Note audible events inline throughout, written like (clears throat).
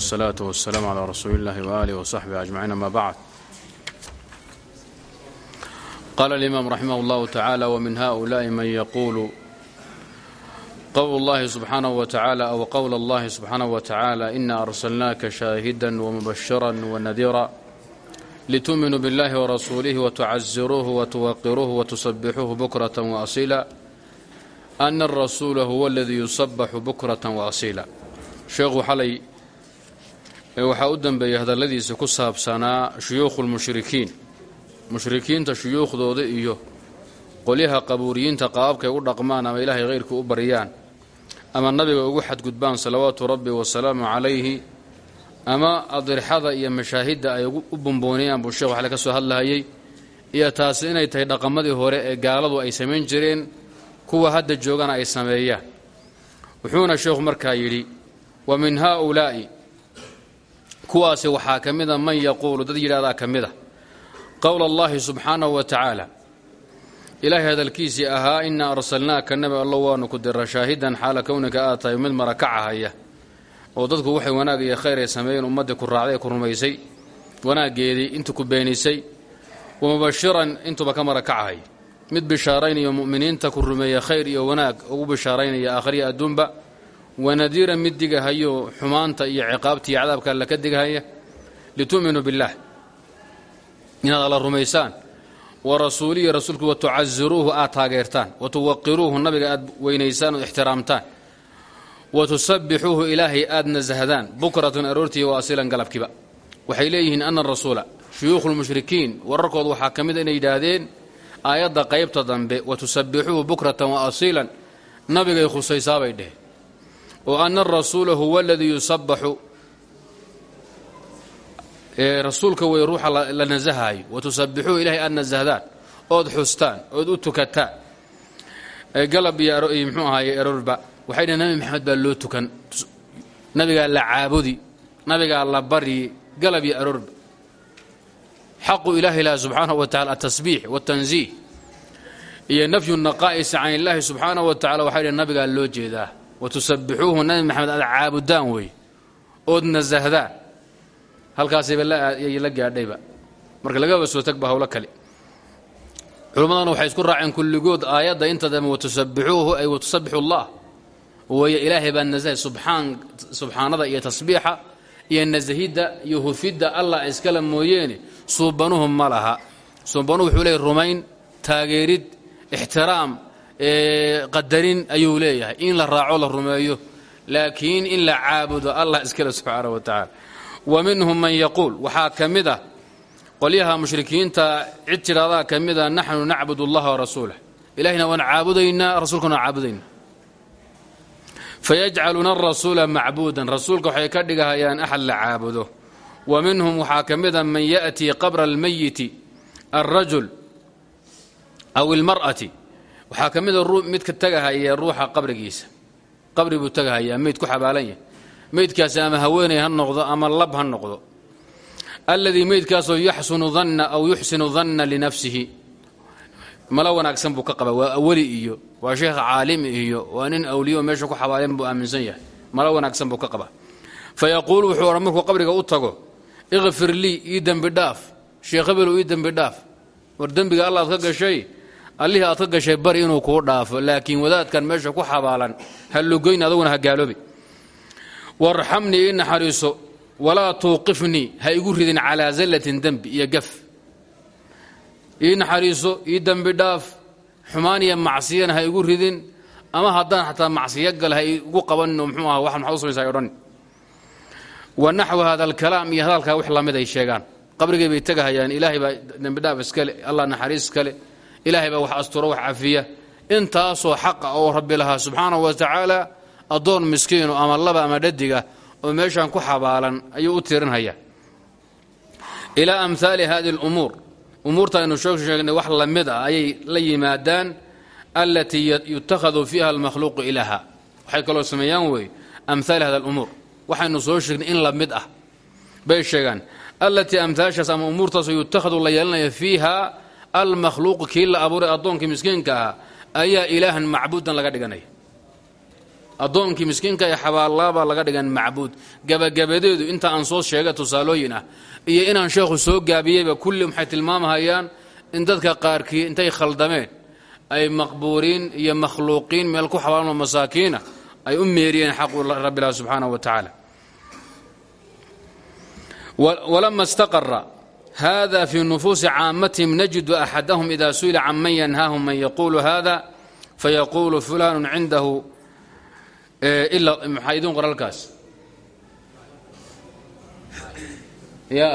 والصلاة والسلام على رسول الله وآله وصحبه أجمعين ما بعد قال الإمام رحمه الله تعالى ومن هؤلاء من يقول قول الله سبحانه وتعالى أو قول الله سبحانه وتعالى إنا أرسلناك شاهدا ومبشرا ونذيرا لتؤمنوا بالله ورسوله وتعزروه وتوقروه وتسبحوه بكرة وأصيلا أن الرسول هو الذي يصبح بكرة وأصيلا sheekhu xalay waxaa u dambeeyey hadalladiisa ku saabsanaa shuyuukhu lmushrikiin mushrikiinta shuyuukhdooda iyo qolyaha qabuuriyiinta qaababkay u dhaqmaan ama ilaahay khayrkii u baryaan ama nabiga ugu xadgudbaan salawaatu rabbi wasalaamu calayhi ama adirxada iyo mashaahidda ay u bumbooniyaan buu sheekhu xale ka soo hadlahayey iyo taasi inay tahay dhaqamadii hore ee gaaladu ay samayn jireen kuwa hadda joogana ay sameeyaan. Wuxuuna sheekhu markaa yidhi wa min haaulaa'i kuwaasi waxaa ka mida man yaquulu dad yidhahdaa ka mida qowla allahi subxaanahu wa tacaala. Ilaahay hadalkiisii ahaa inaa arsalnaaka nabi allo waanu ku dira shaahidan xaala kownika aad tahay mid marakacahaya oo dadku waxay wanaag iyo khayr ay sameeyeen ummaddii ku raacday ee ku rumaysay wanaaggeedii intu ku beenisay wa mubashiran intuuba ka marakacahaya mid bishaaraynaya mu'miniinta ku rumeeya khayr iyo wanaag ugu bishaaraynaya aakhriya adduunba wanadiiran mid digahayo xumaanta iyo ciqaabta iyo cadaabka alla ka digahaya litu'minuu billaah inaad alla rumaysaan wa rasuulihi rasuulku wa tucaziruuhu aad taageertaan wa tuwaqiruuhu nabiga aad weynaysaan ood ixtiraamtaan. Wa tusabbixuuhu ilaahay aad nasahdaan bukratan aroortii wa asilan galabkiba. Waxay leeyihiin ana rasuula shuyuukhu lmushrikiin wararkooda waxaa ka mida inay yidhaahdeen aayadda qaybta dambe wa tusabbixuuhu bukratan wa asiilan khusaysaabay dheheen oo ana arasuula huwa aladii yusabaxu rasuulka wey ruuxa la nasahaayo wa tusabbixuu ilahay aad nasahdaan ood xustaan ood u tukataan. Galab iyo mxuu ahaaye erorba waxay dhaheen nabi maxamed baa loo tukan. Nabigaa la caabudi nabigaa la baryi galab iyo erorba xaqu ilahi lah subxaanahu wa tacala atasbiix watanziih iyo nafyu naqaa'isi can illaahi subxaanahu wa tacala waxay dhaheen nabigaa loo jeedaa watusabbixuuhu nabi maxamed aad caabudaan wey ood nasahdaan halkaasayba la gaadhayba marka lagaba soo tagba howlo kale culimmadana waxay isku raaceen kulligood aayadda inta dambe watusabbixuuhu ay watusabbixu allah weeye ilaahay baa nasahay subxaanada iyo tasbiixa iyo nasahidda iyo hufidda allah iskala mooyeene suubanuhu ma laha suubanuhu wuxuu leeyahy rumayn taageerid ixtiraam qadarin ayuu leeyahay. In la raaco la rumeeyo. Laakiin in la caabudo allah iskale subxaana wa tacaala. Wa minhum man yaquul. Waxaa ka mid ah qolyaha mushrikiinta cid tidhahdaa ka mida naxnu nacbud allaha warasuulah ilahina waan caabudaynaa rasuulkana waan caabudaynaa. Fayajcaluuna arasuula macbuudan. Waxay ka dhigahayaan axad la caabudo. Wa minhum waxaa ka mida man ya'tii qabra almayiti alrajul aw ilmar'ati waxaa ka mida midka tagahaya ruuxa qabrigiisa. Qabri buu tagahayaa meyd ku xabaalan yahay. Meydkaasi ama haweenay ha noqdo ama lab ha noqdo. Alladii meydkaasoo yaxsunu danna aw yuxsinu danna linafsihi. Malo wanaagsan buu ka qaba waa aweli iyo waa sheekh caalim iyo waa nin awliyo meesha ku xabaaleen buu aaminsan yahay. Malo wanaagsan buu ka qaba fa yaquulu wuxuu odhan qabriga u tago ikfir lii ii dembi dhaaf. Sheekh habelow ii dembi dhaaf. War dembiga allaad ka gashay allihii aad ka gashay bari inuu kuu dhaafo laakiin wadaadkan meesha ku xabaalan ha lugoyn adaguna ha gaaloobi. Warxamnii ii naxariiso walaa tuuqifnii ha igu ridin calaa zallatin dembi iyo gaf. Ii naxariiso ii dembi xumaan iyo macsiyana ha igu ridin ama haddaan xataa macsiyo gal ha igu qabanno mxuu aha wax maxaad u samaysa odhan. Wa naxwu hada alkalaam iyo hadalkaa wax la mid ay sheegaan. Qabrigay bay tegahayaan ilaahay baa dembi dhaaf iskale allah naxariis iskale ilaahay baa wax asturo wax cafiya intaasoo xaqa oo rabbi lahaa subxaanahu wa tacaala addoon miskiinu ama laba ama dhadiga oo meeshan ku xabaalan ayuu u tirinhayaa ilaa amhaali hadi lumuur umuurta aynu soo sheegnay wax la mid ah ayay la yimaadaan allatii yutakhadu fiiha almakhluuqu ilaaha. Waxay kaloo sameeyaan wey amhaali hada lumuur waxaynu soo sheegnay in la mid ah. Bay sheegaan allatii amhaashaas ama umuurtaasoo yutakhadu la yeelanaya fiiha almakhluuqu kii la abuuray addoonkii miskiinka ahaa ayaa ilaahan macbuudan laga dhiganaya. Addoonkii miskiinka ee xabaalaabaa laga dhigan macbuud. Gabagabadeedu inta aan soo sheega tusaalooyin ah iyo inaan sheekhu soo gaabiyeyba kulli waxay tilmaamhayaan in dadka qaarkii intay khaldameen ay maqbuuriin iyo makhluuqiin meel ku xabaalmo masaakiina ay u meeriyeen xaqu rabbilah subxaanaه wa tacaala walama istaqara hada fii nufuusi caamatihim najidu axadahum ida su'ila can man yanhaahum man yaquulu hada fayaquulu fulanu cindahu maxaa idin qor halkaas ya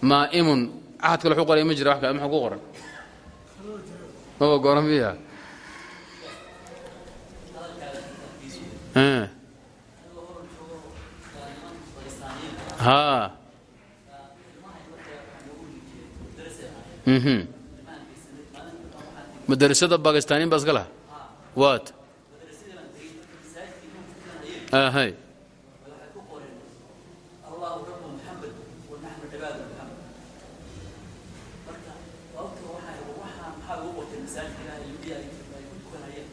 maa'imun ahad kale wxuu qoray ma jira wax kale maxaa ku qoran maba goran miya ha mhm madarasada bakistaniin baa iska laha waat hay.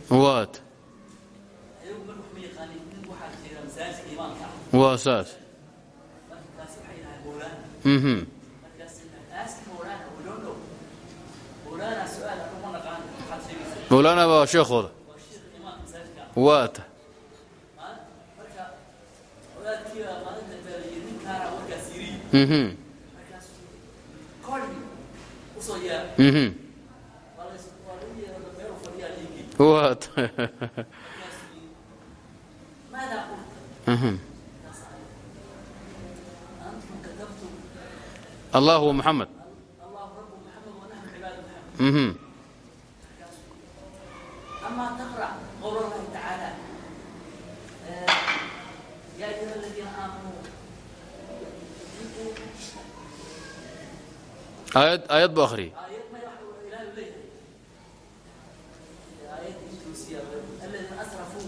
Waat waa saas mhm mowlaana baa sheekhooda waata allah wa muxamed أما تقرأ قول الله تعالى يا أيها الذين آمنوا aayad aayad buu akhriyey آيات ما يحول إلى الليل آيات إنجليزية الذين أسرفوا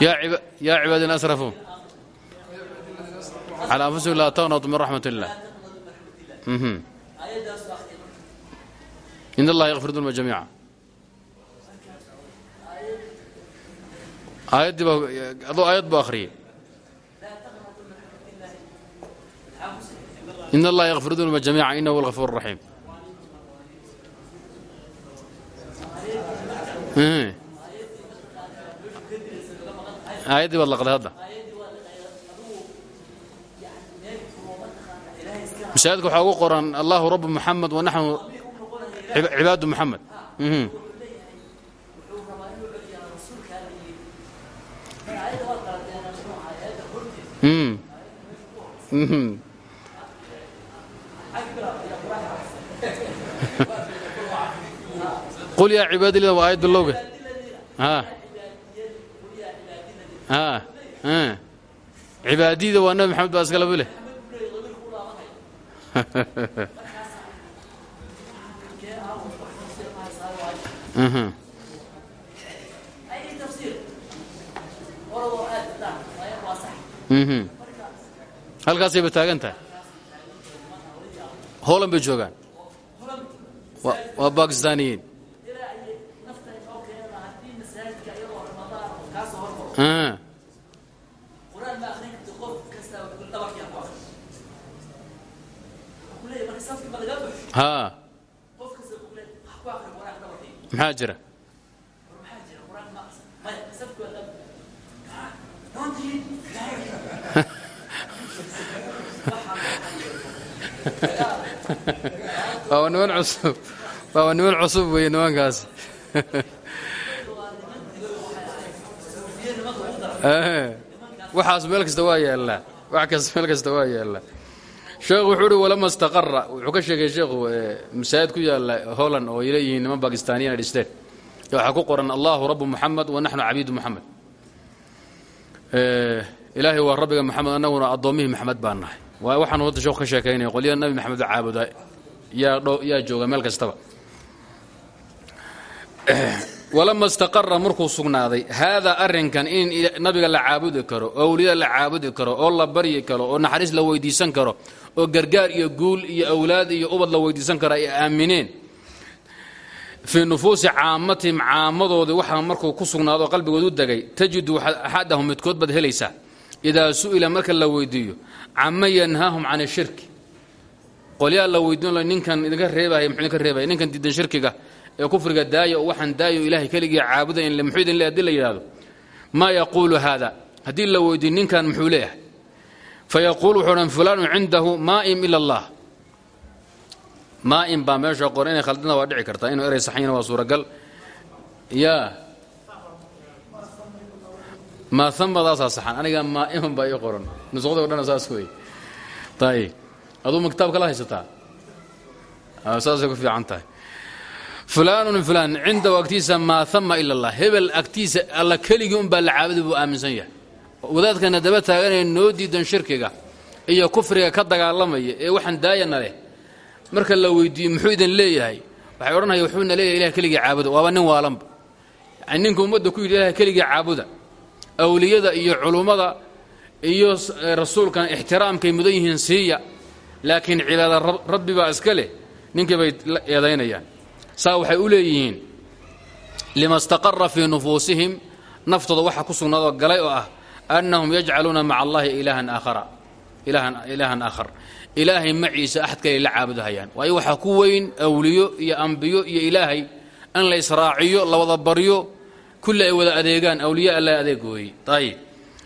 يا عب... يا عباد أسرفوا على أنفسهم لا تقنطوا من رحمة الله مهم. آيات داس أختي إن الله يغفر الذنوب جميعا aayaddiibadoo aayad buu akhriyay in allaha yakfir dunuba jamiica innahu huwa alhafuur raxiim aayaddii baad laqday hadda. Masaajidka waxaa ugu qoran allaahu rabbu muxamed wanaxnu cibaadu muxamed (laughs) qul yaa cibaadi lina waa aayad bilowga ha. Ha. Ha. Cibaadiyda waa nabi maxamed baa iskala bile (laughs) Mhm. halkaasayba taagan tahay hooland bay joogaan. Waa bakistaaniyiin mhm. maxaa jira? Waa niman cusub. Waa niman cusub weeye nimankaasi. Eh, waxaas meel kasta waa yaallaa. Wax meel kasta waa yaallaa. Sheekhu wuxuu uhi walama istaqara wuxuu ka sheegay sheekhu eh, masaajid ku yaalla holland oo ay leeyihiin niman bakistaaniyan ay dhisteen. Waxaa ku qoran allahu rabu muxamed wa naxnu cabiidu muxamed Eh, ilaahay waa rabbiga maxamed annaguna addoommihii maxamed baan nahay waa waxaanu hadda sheekhu ka sheekaynaya qolyaha nabi maxamed caabuda yaa dho yaa jooga meel kastaba. (clears throat) Walama istaqara markuu sugnaaday haadaa arrinkan in nabiga la caabudi karo oo awliyada la caabudi karo oo la baryi karo oo naxariis la weydiisan karo oo gargaar iyo guul iyo awlaad iyo ubad la weydiisan karo ay aamineen fii nufuusi caammatihim caamadoodii waxaa markuu ku sugnaado qalbigood u degay tajidu axadahum midkood baad helaysaa. Idaa su'ila marka la weydiiyo cama yanhaahum can shirki. Qolyaa la weydiin ninkan idinka reebaya muxuu idinka reebaya ninkan diidan shirkiga ee kufriga daaya oo waxaan daayo ilaahay keligii caabuda muxuu idin le haddii la yidhahdo maa yaquulu haada? Haddii la weydiiyo ninkan muxuu leeyahay. Fayaquulu wuxuu dhan fulaanu cindahu maa'im ila allah. Maa'im baa meesha qoran inay khaldina waa dhici kartaa inuu erey saxayna waa suuragal. Yaa maa amadaasaa saxan. Aniga maa'iman baa ii qoran. Nusqada o saas wey ayib aduu kitaabka la haysataa saasay ku fiican tahay. Fulaanun fulaan cindahu agtiisa maa ama ila allah. Hebel agtiisa alla keligii unbaa la caabudi buu aaminsan yahay. Wadaadkana daba taaganaya noo diidan shirkiga iyo kufriga ka dagaalamaya ee waxaan daayana marka la weydiiyo muxuu idin leeyahay? Waxay odhanaya wuxuuna leeyahay ilahay keligii caabuda. Waaba nin waalanba ninka ummadda ku yidhi ilahay keligii caabuda awliyada iyo culummada iyo rasuulkan ixtiraamkay mudan yihiin siiya laakiin cibaada rabbi baa iska leh ninkii bay eedaynayaan. Saa waxay u leeyihiin lima staqara fii nufuusihim naftooda waxa ku sugnaadoo galay oo ah annahum yajcaluuna maca allahi ilaahan aakhara ilaahan aakhar. Ilaahay maciisa axad kale la caabudahayaan. Waayo waxaa ku weyn awliyo iyo ambiyo iyo ilaahay in la israaciyo la wada baryo kulli ay wada adeegaan awliya alla adeeg weeye ayib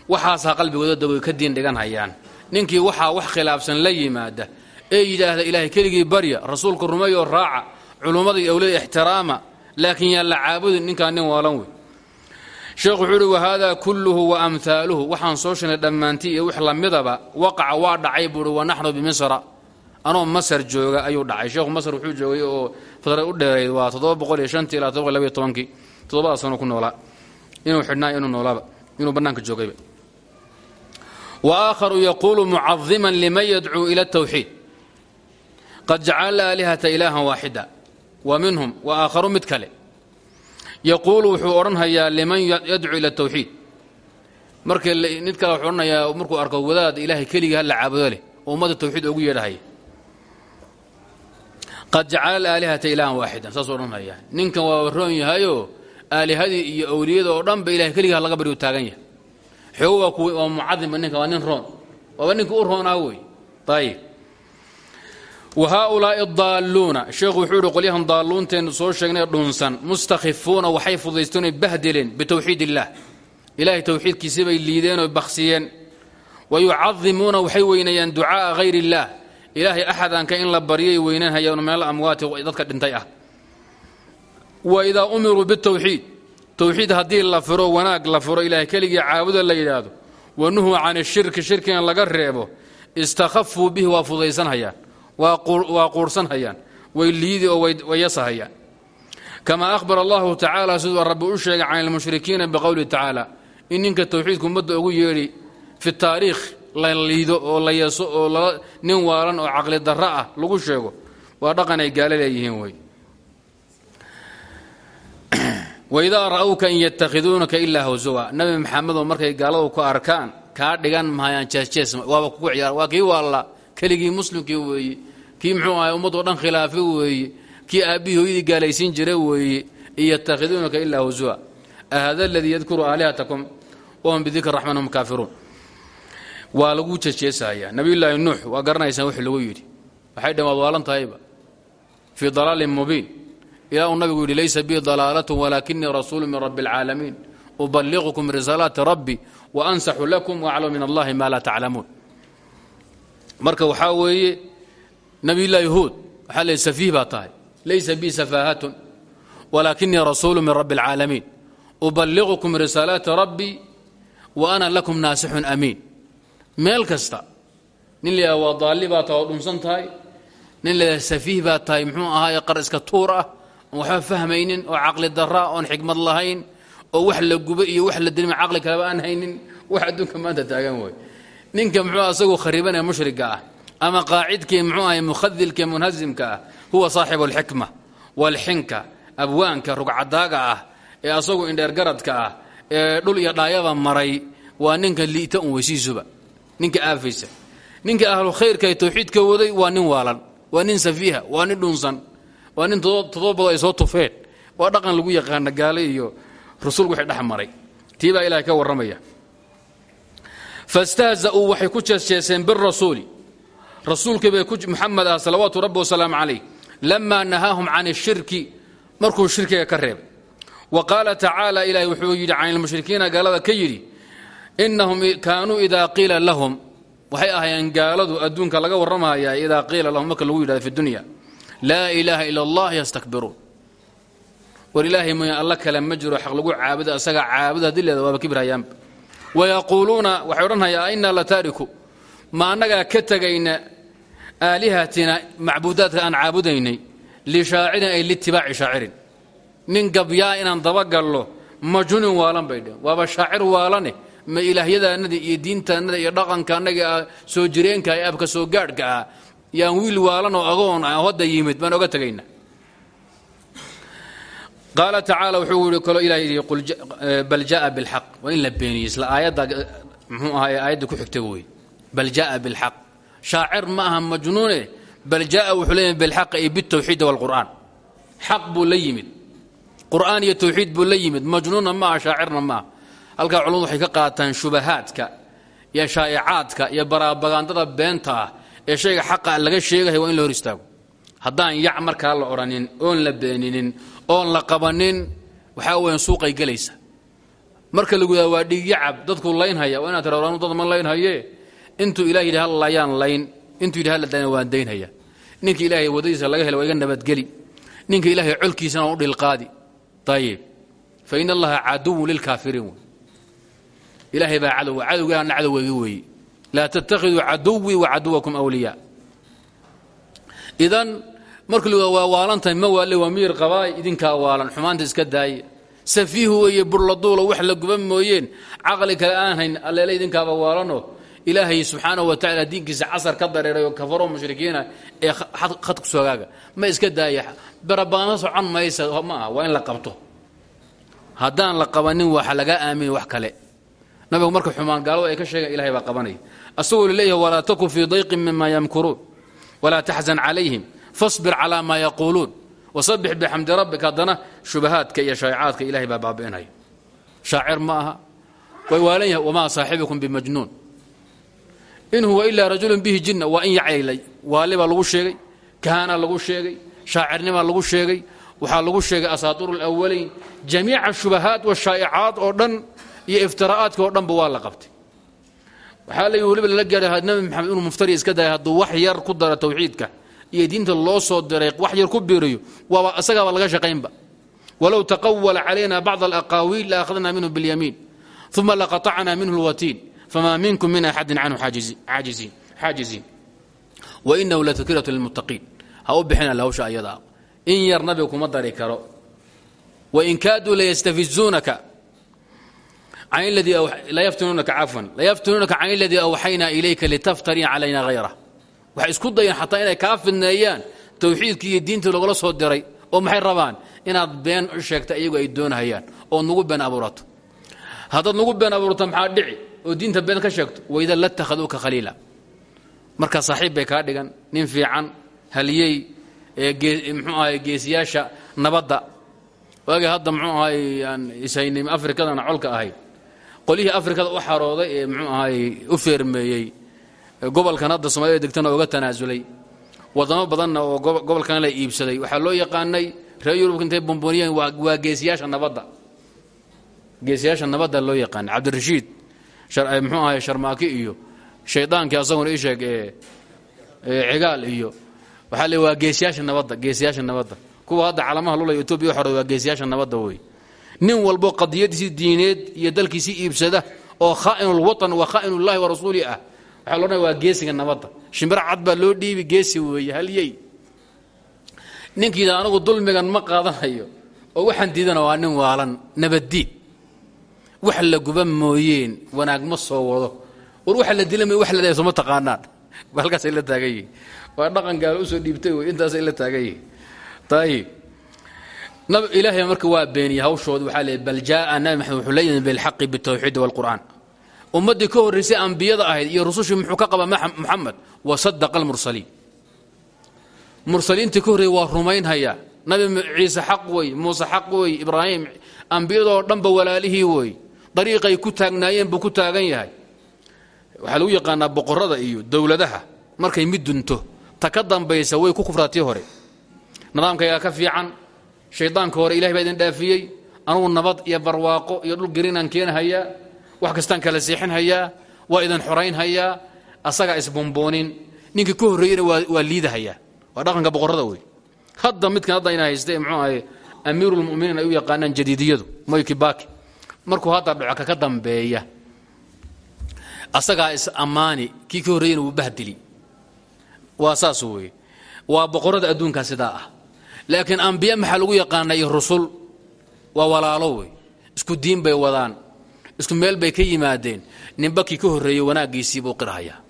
waxaasaa qalbigooda daboy ka diin dhigan hayaan. Ninkii waxaa wax khilaafsan la yimaada ee yidhaahda ilaahay keligii barya rasuulka rumeeyoo raaca culummada iyo ixtiraama laakiin yaan la caabudin ninkaa nin waalan wey. Sheekhu wuxuu uhi wahaadaa kulluhu wa amhaaluhu waxaan soo sheegnay dhammaantii iyo wix lamidaba waqaca waa dhacay buuhi wa naxnu bimisra. Anoo masar jooga ayuu dhacay. Sheekhu masar wuxuu joogay oo fadra u dheerayd waa ilaa todoba labaiyo tobankii toddobada sano ku noolaa. Inuu xidhnaa inuu noolaaba. Inuu bannaanka joogayba. Wa aakharu yaquulu mucadiman liman yadcuu ila tawxiid. Qad jacala aalihata ilaahan waaxida. Wa minhum wa aakharu mid kale. Yaquulu wuxuu odhanhayaa liman yadcuu ila tawxiid. Marka mid kale wuxuu markuu arko wadaad ilaahay keligii halla caabudo leh oo ummadda tawxiid ugu yeedhahaya qad jacala aalihata ilaahan waaxidan saasuu odhanhayaa ninkan waa roon yahayoo aalihadii iyo awliyada oo dhan ba ilahay keligii laga baryu taagan yahay. Xoog waa waa mucadimba ninka waa nin roon. Waaba ninka u roonaa wey. Ayib wa haaulaa'i daalluuna. Sheekhu wuxuu ihi qolyahan daalluunteennu soo sheegnay dhunsan mustakhifuuna waxay fudaysteen oy bahdileen bitawxiid illaah ilahay tawxiidkiisii bay liideen oy baksiyeen wa yucadimuuna waxay weynayaan ducaa'a hayr illaah ilaahay axadanka in la baryay weynanhayaan meel amwaati dadka dhintay ah wa idaa umiruu bitawxiid. Towxiid haddii la firo wanaag la firo ilaahay keligii caabuda la yidhaahdo wa nuhuu can ishirki shirkina laga reebo istakhafuu bihi waa fudaysanhayaan waa quursanhayaan way liidi oo way yasahayaan. Kama ahbar allahu tacaala siduu rabbi u sheegay can ilmushrikiina biqowlihi tacaala in ninka towxiidka ummadda ugu yeedhi fi taariikh la liido oo la yaso oo nin waalan oo caqli darro ah lagu sheego waa dhaqan ay gaalo leeyihiin wey waidaa ra'awka in yatakhiduunaka ilaa hawsawa nabi maxamedoo markay gaaladu ku arkaan kaa dhigan mahayaan jeesjees waaba kugu ciyaar waa kii waalla keligii muslimkii weeye kii muxuu ahay ummadoo dhan khilaafe weeye kii aabbihii hooyadii gaalaysiin jira weeye in yatakhiduunaka ilaa hawsawa ahada aladii yadkuru aalihatakum wahum bidikri raxmaan hum kaafiruun waa lagu jeesjeesahayaa nabiyullaahi nuux waa garanaysaan wixii lagu yidhi. Waxay dhan waad waalan tahayba. Fii ilaa uu nabigu yidhi laysa bii dalaalatun walaakinii rasuulu min rabbi اlcaalamiin ubaliqukum risaalaati rabbi wa ansaxu lakum waaclamu min allahi maa laa taclamuun. Marka waxaa weeye nabiyullaahi huud waxaa leey safiih baa tahay. Laysa bii safaahatun walaakinii rasuulu min rabbi اlcaalamiin ubaliqukum risaalaati rabbi wa ana lakum naasixun amiin. Meel kasta nin layaha waa daalli baa tahay nin layaha safiih baa muxuu ahaaye qar iska tuur ah oon waxba fahmaynin oo caqli darraa oon xikmad lahayn oo wax la guba iyo wax la dilma caqli kaleba aan haynin. Wax adduunka maanta taagan way. Ninka muxuu asagu kharibanee mushriga ah ama qaacidkii muxuu ahay mukhadilkii munhasimka ah huwa saaxibu alxikma waalxinka abwaanka rugcadaaga ah ee asagu indheergaradka ah ee dhul iyo dhaayaba maray waa ninka liita un weysiisuba ninka aafaysa. Ninka ahlu khayrka ee tawxiidka waday waa nin waalan waa nin safiiha waa nin dhunsan waa nin todobado ay soo tufeen. Waa dhaqan lagu yaqaana gaale iyo rasuulku wixii dhex maray. Tii baa ilahay ka warramaya. Fastahza'uu waxay ku jeesjeeseen birasuuli rasuulkii bay muxamed ah salawaatu rabbi wasalaamu calayh lamaa nahaahum can ashirki markuu shirkiga ka reebay. Wa qaala tacaala ilaahay wuxuu yidhi can ilmushrikiina gaalada ka yidhi innahum kaanuu idaa qiila lahum. Waxay ahaayeen gaaladu adduunka laga warramaya idaa qiila lahum marka lagu yidhahdo fi dunya laa ilaaha ila allah yastakbiruun war ilaahay mooya alla kale ma jiro xaq lagu caabudo asaga caabudo haddii leeda waaba kibirhayaanba wayaquuluuna waxay odhanhayaa ainaa la taariku ma annagaa ka tegayna aalihatina macbuudaadka aan caabudaynay lishaacirin ay litibaaci shaacirin. Nin gabyaa inaan dabagallo majnuun waalan bay dhehen waaba shaacir waalane ma ilaahyadaannada iyo diintaannada iyo dhaqanka annaga soo jireenka ee abka soo gaadhka ah yaan wiil waalan oo agoon hadda yimid baan oga tegayna qaala tacaala wuxuu yihi kaloo ilahay yidhi bal jaa bilxaq. Waa in la beeniyey isla aayadda muxuu ahaay aayadda ku xigta wey bal jaa bilxaq. Shaacir ma aha majnuune bal jaa wuxuu leeyahay bilxaq ay bitawxiid walqur'aan xaq buu la yimid. Qur'aan iyo tawxiid buu la yimid. Ma aha ma aha. Halkaa waxay ka qaataan shubahaadka iyo shaa'icaadka iyo baraabagaandada beenta ah ee shayga xaqa laga sheegahay waa in la hor istaago. Haddaan yac markaa la odhanin oon la beeninin oon la qabanin waxaa weyan suuqay gelaysa. Marka lagu yidhahdo waa dhiig yacab dadku laynhaya waa inaad tiraanu dad ma laynhaye intuu ilah yidhi hal layn. Intuu yidhi halla dana waan daynhaya ninka ilaahay waddadiisa laga hela waa iga nabadgeli. Ninka ilaahay colkiisana u dhilqaadi ayib fa in allaha caduwun lilkaafiriin ilaahay baa cadow cadowgaana cadowgayga weeye laa tattakhiduu caduwii wa caduwakum awliyaa idan marka la waa waalantahay ma waale waa miyir qabaay idinkaa waalan xumaanta iska daaya safiihu weeye burladuulo wax la guba mooyeen caqli kale aan hayn alleele idinkaaba waalanoo ilaahay subxaanahu wa tacala diinkiisa casar ka dareeray oo kafaro mushrikiina ee khadku soogaaga ma iska daaya barabaana socon maysa ma aha waa in la qabto haddaan la qabanin waxa lagaa aamini wax kale nabigu marka xumaan gaaladu ay ka sheegaan ilahay baa qabanaya. Asagoo la leeyahay walaa taku fii dayqin mima yamkuruun walaa taxzan calayhim fasbir calaa maa yaquuluun wasabix bixamdi rabbika haddana shubahaadka iyo shaa'icaadka ilahay baa baabi'inaya. Shaacir ma aha. Way waalan yahay wamaa saaxibukum bimajnuun. In huwa ilaa rajulun bihi jinna waa in yacaylay waali baa lagu sheegay kahaana lagu sheegay shaacirnimaa lagu sheegay. Waxaa lagu sheegay asaatiiru alawaliin jamiica shubahaat washaa'icaad oo dhan iyo iftiraa'aadkii oo dhanba waa la qabtay. Waxaa leeyi weliba lala gaadhay nabi maxamed inuu muftari iska daya hadduu wax yar ku dara tawxiidka iyo diinta loo soo diray wax yar ku biiriyo waaba isagaaba laga shaqaynba. Walow taqawala calayna bacd alaqaawiil la akhadnaa minhu biاlyamiin uma laqatacnaa minhu اlwatiin famaa minkum min axadin canhu xaajiziin wainahu latadkiratu lilmuttaqiin. Ha u bixinala hawsha ayadaa in yar nabiga kuma dari karo. Wain kaaduu layastafizuunaka layaftinuunaka can iladii awxaynaa ilayka litaftarii calayna hayrah waxay isku dayeen xataa inay kaa fidneeyaan tawxiidkii iyo diintii lagula soo diray oo maxay rabaan inaad been u sheegta iyagu ay doonahayaan ood nagu been abuurato haddaad nagu been abuurto maxaa dhici oo diinta been ka sheegto wayda latakhaduuka khaliila marka saaxiib bay kaa dhigan nin fiican haliyey mxuu ahay geesiyaasha nabadda waagii hadda mxuu ahay aan ishaynim afrikadana colka ahayd qolyihii afrikada u xarooday ee mxuu ahay u feermeeyey gobolkan hadda soomaalida degtana oga tanaasulay wadamo badanna oo gobolkan la iibsaday. Waxaa loo yaqaanay reer yurubka intay bomboniyeen waa geesiyaasha nabadda. Geesiyaasha nabadda loo yaqaanay. Cabdirashiid mxuu ahay sharmaaki iyo shaydaankii asaguna ii sheeg cigaal iyo waxaa le waa geesiyaasha nabadda geesiyaasha nabadda. Kuwa hadda calamaha lulay etoobiya xore waa geesiyaasha nabadda wey nin walbo qadiyadiisii diineed iyo dalkiisii iibsada oo khaa'inulwatan wa khaa'inulahi wa rasuuli ah. Waxaa loo dhanay waa geesiga nabadda. Shimbiro cad baa loo dhiibi geesi weeye halyey ninkiida anagu dulmigan ma qaadanayo. Oo waxaan diidana waa nin waalan nabaddiid wax la guba mooyeen wanaag ma soo wado. War waxa la dila may wax la daya sooma taqaanaan halkaasay la taagan yihiin waa dhaqan gaalo u soo dhiibtay wey intaasay la ilaahay marka waa beeniyey hawshoodi waxaa leey bal jaaa nabi maxamed wuxuu la yimid bilxaqi bitawxiidi walqur'aan. Ummaddii ka horraysay ambiyada ahayd iyo rusushii muxuu ka qabaa muxamed wa sadaqa almursaliin. Mursaliintii ka horreeyey waa rumaynhayaa. Nabi ciise xaq wey muuse xaq wey ibraahim ambiyadoo dhanba walaalihii wey dariiqay ku taagnaayeen buu ku taagan yahay. Waxaa lagu yaqaanaa boqorada iyo dowladaha. Markay mid dunto ta ka dambaysa way ku kufraatii hore. Nidaamkaygaa ka fiican shaydaanka hore ilahay baa idin dhaafiyey. Anugu nabad iyo barwaaqo iyo dhul gariinaan keenhayaa wax kastaan kala hayaa. Waa idin xorayn hayaa. Asagaa isbombonin ninkii ka horreeyena waa liidahayaa waa dhaqanka boqorada wey hadda midkan hadda ina hayste mxuu ahay amiirulmuminiin ay u yaqaanaan jadiidiyadu moykibaki markuu hadda dhaco kaka dambeeya. Asagaa is ammaani kii ka horreeyena wuu bahdili. Waa saas weye waa boqorada adduunkaa sidaa ah laakiin ambiya maxaa lagu yaqaanaa iyo rusul? Waa walaalo wey. Isku diin bay wadaan. Isku meel bay ka yimaadeen. Ninba kii ka horreeyey wanaaggiisii buu qirhayaa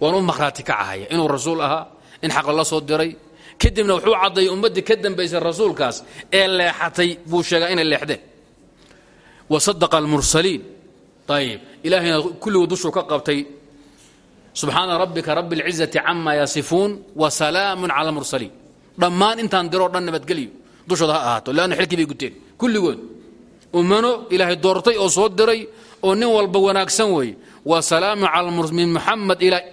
waan u makhraati kacahaya inuu rasuul ahaa in xaq lala soo diray. Kadibna wuxuu caddeeyey ummaddii ka dambaysay rasuulkaas ee leexatay. Buu sheegaa inay leexdeen. Wa sadaqa almursaliin. Ayib ilaahayna kulliguu dushuu ka qabtay. Subxaana rabbika rabi اlcizati cama yasifuun wa salaamun cala almursaliin dhammaan intaan diroo dhan nabadgelyo. Dushooda ha ahaato leanna xilkii bay guteen. Kulligood ummano ilaahay doortay oo soo diray oo nin walba wanaagsan weeye. Wa salaamu cala min muxamed ilaa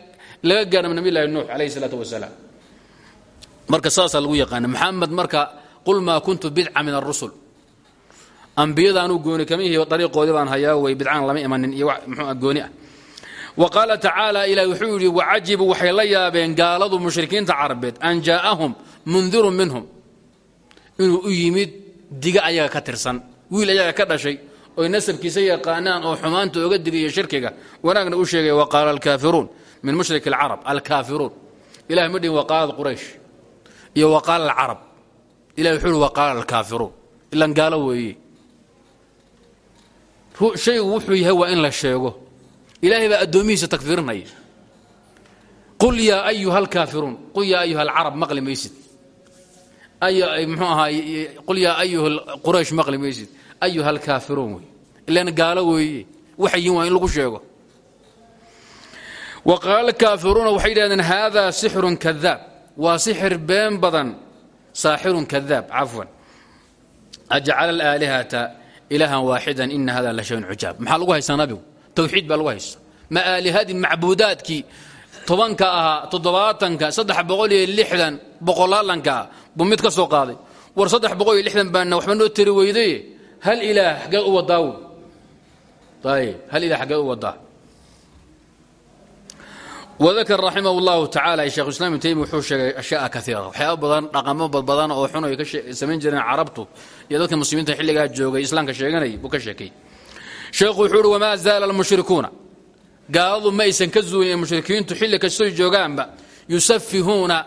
laga gaara nabi llahi nuux calayhi salaatu wasalaam. Marka saasaa lagu yaqaana maxamed marka qul maa kuntu bidca min arusul ambiyadaanuu gooni kama ariiqoodii baan hayaa way bidcaan lama imanin iyo mxuu gooni ah. Wa tacaala ilahi wuxuu yidhi wacajibuu waxay la yaabeen gaaladu mushrikiinta carabeed an jaa'ahum mundirun minhum. Inuu u yimid diga ayaga ka tirsan wiil ayaga ka dhashay oy nasabkiisa yaqaanaan oo xumaanta oga digaya shirkiga wanaagna u sheegaya wa qaala alkaafiruun min mushrik alcarab alkaafiruun. Ilahi ma dhihin wa qaala quraysh. Iyo wa qaala alcarab ilahi wuxuu yhi wa qaala alkaafiruun. Ilan gaalo weeye shaygu wuxuu yahay waa in la sheego. Ilaahay baa addoomihiisa takfiirinaya qul yaa ayuha alkaafiruun. Qul mxuu ahaa qul yaa ayuha quraysh maqli maysid ayuha alkaafiruun wey. Ilan gaalo weeye waxayin waa in lagu sheego. Wa qaala alkaafiruuna waxay yidhahdeen haadaa sixrun kadaab waa sixir been badan saaxirun kadaab cafwan. Ajcala alaalihata ilaahan waaxidan ina hada la shayun cujaab maxaa lagu haystaa nabigu? Tawxiid baa lagu ma aalihadii macbuudaadkii tobanka ahaa toddobaatanka saddex boqolaalankaa buu mid ka soo qaaday. War saddex boqol waxba noo tiri weydaye hal ilaah xaggee u wadaa wy ayib hal ilah xaggee u wadaa. Wadakar raximah اllahu tacala shekhu islam ibn wuxuu sheegay ashyaaa kaiira waxyaaba badan dhaqamo badbadan oo xun ay ka samayn jireen carabtu iyo dadka muslimiinta xilligaa joogay islaamka sheeganayay buu ka sheekay. Sheekhu wuxuu uhi wamaa zaala almushrikuuna? Gaaladu ma ka zuulin mushrikiintu xilli kastoy joogaanba yusafihuuna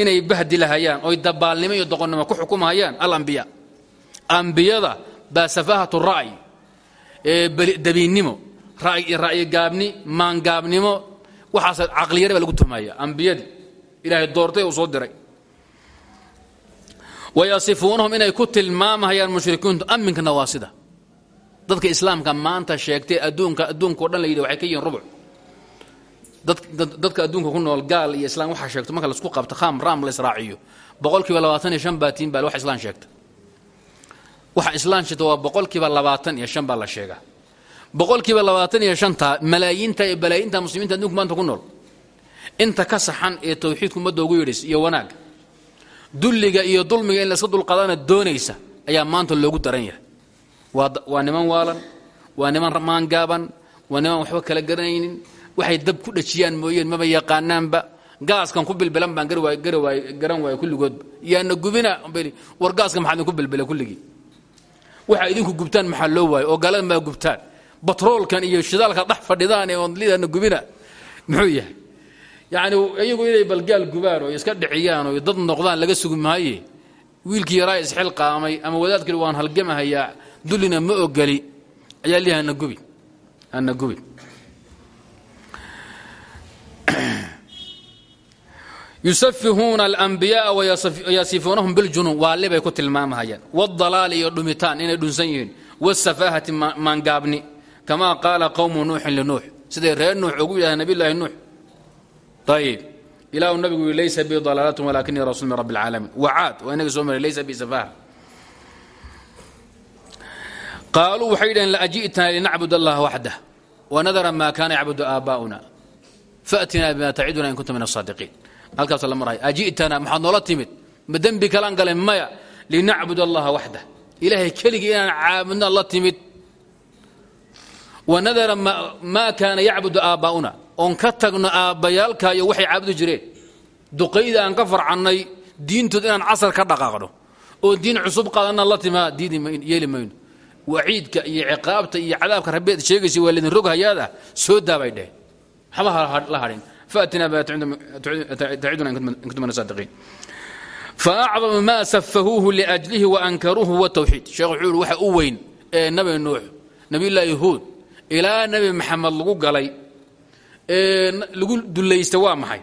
inay bahdi lahayaan oy dabaalnimo iyo doqonnimo ku xukumahayaan alambiya ambiyada baa safaahatu ra'y dabiinnimo ra'yigaabni maangaabnimo waxaas caqliyare baa lagu tuhmaya ambiyadii ilaahay doortay uu soo diray. Wayasifuunahum inay ku tilmaamahayaan mushrikiintu aminkana waa sida dadka islaamka maanta sheegtay adduunka adduunkao dhan la yidhi waxay ka yihiin rubuc dadka adduunka ku nool gaal iyo islam waxaa sheegto marka la isku qabto kham ram la israaciyo. Boqolkiiba labaatan iyo shan baatiin baa wax islaan sheegta. Waxa islaan sheegta waa boqolkiiba labaatan iyo shan baa la sheegaa. Boqolkiiba labaatan iyo shanta malaayiinta iyo balaayiinta muslimiinta adduunka maanta ku nool. Inta ka saxan ee tawxiidku ummadda ugu yidhis iyo wanaagga dulliga iyo dulmiga in layska dulqadana doonaysa ayaa maanta loogu daran yahay. Waa niman waalan waa niman maangaaban waa niman waxba kala garanaynin waxay dab ku dhajiyaan mooyeen maba yaqaanaanba. Gaaskan ku bilbilan baan garan waaya kulligoodba yaana gubina war gaaska maxaa idinku bilbila kulligii? Waxaa idinku gubtaan maxaa loo waayo? Oo gaalada maa gubtaan? Batroolkan iyo shidaalka dhex fadhidaan ee oonlidaana gubina muxuu yahay? Yacni iyagu inay balgaal gubaan oo iska dhiciyaan oo dad noqdaan laga sugi maaye wiilkii yaraa isxil qaamay ama wadaadkii waan halgamahayaa dullina ma ogoli ayaa lihi hana gubi hana gubi (clears throat) yusafihuuna alambiyaaa wayasifuunahum biljunuun waalli bay ku tilmaamahayaan. Waaldalaali iyo dhumitaan inay dhunsan yihiin. Wasafaahati maangaabni kamaa qaala qowmu nuuxin linuux siday reer nuux ugu yidhahdeen nabiyllaahi nuux ayib ilaahu nabigu yii laysa bi dalaalatun walaakinii rasul min rabbi اlcaalamiin wacaad waa inaga soo maray. Laysa bi safaha qaaluu waxay yidhaheen laaji'tana linacbud allaha waxdah wanadara maa kaana yacbudu aabaa'una faatinaa bima taciduna in kunta min asaadiqiin halkaasa la maraya aji'tana maxaad noola timid? Ma dembi kalaan galen maya? Linacbud allaha waxdah ilaahay keligii inaan caabudna la timid. Wanadara maa kaana yacbudu aabbaa'una oon ka tagno aabbayaalka iyo waxay caabudi jireen. Duqayda aan ka farcannay diintood inaan casar ka dhaqaaqno oo diin cusub qaadanna la timaa yeeli mayno waciidka iyo ciqaabta iyo cadaabka rabbeed sheegaysa waa laydin rog hayaadah soo daabay dheh waxba la hadhin faatinaa bima taciduna in kuntum min asaadiqiin faacdamu maa safahuuhu liajlihi waankaruuhu huwa tawxiid sheekh wuxuu waxa u weyn ee nabi nuux nabiyullaahi huud ilaa nebi maxamed lagu galay ee lagu dulaysta waa maxay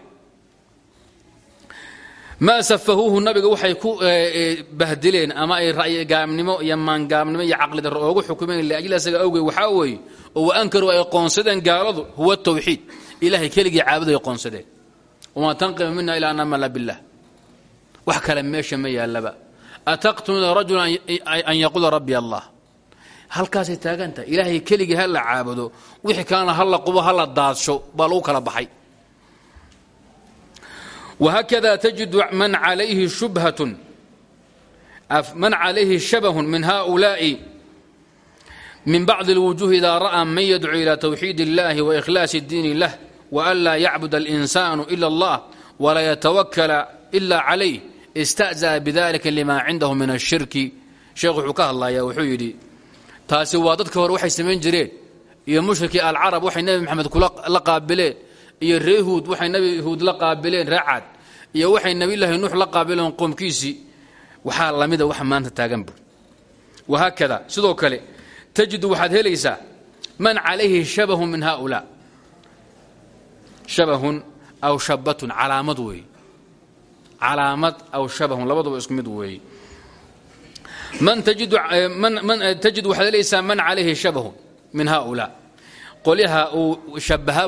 maa safahuuhu nabiga waxay ku bahdileen ama ay ra'yigaamnimo iyo maangaamnimo iyo caqlidaro oogu xukumeen liajli asaga awgeed. Waxaa weeye oo waankaru ay qoonsadeen gaaladu huwa tawxiid. Ilahay keligii caabuday qoonsadeen. Wamaa tanqimu mina ilaa an amala bilah wax kale meesha ma yaallaba. Ataqtuluuna rajula an yaquula rabbi allah. Halkaasay taagan tahay. Ilaahay keligii ha la caabudo wixii kalena ha la qubo ha la daadsho baa lagu kala baxay وhkda تجد mن عalayhi شhubhaة man عalayhi شhabه min haؤuلاءi min bacض الوuجوه إida rأى man ydcو إlى توxيid الlahi وإkhlاaص الdiin lah وأn laa yعbud الإنسان إlا الlah وla yتwkل إla عlayh اstأزأ bذlika lma cindahu min الshirki sheekh wuxuu ka hadlaya wuxuu yidhi taasi waa dadka hore waxay samayn jireen iyo mushrikii alcarab waxay nebi maxamed kula qaabileen iyo ree huud waxay nebi huud la qaabileen ree cad iyo waxay nebiyulaahi nuux la qaabileen qoomkiisii waxaa lamida wax maanta taagan bu wahaakada sidoo kale tajidu waxaad helaysaa man calayhi shabahun min haulaa shabahun aw shabatun calaamad weeye calaamad aw shabahun labaduba isku mid weeye man tajid waxaad helaysaa man calayhi shabahun min haulaa qolyaha uu shabaha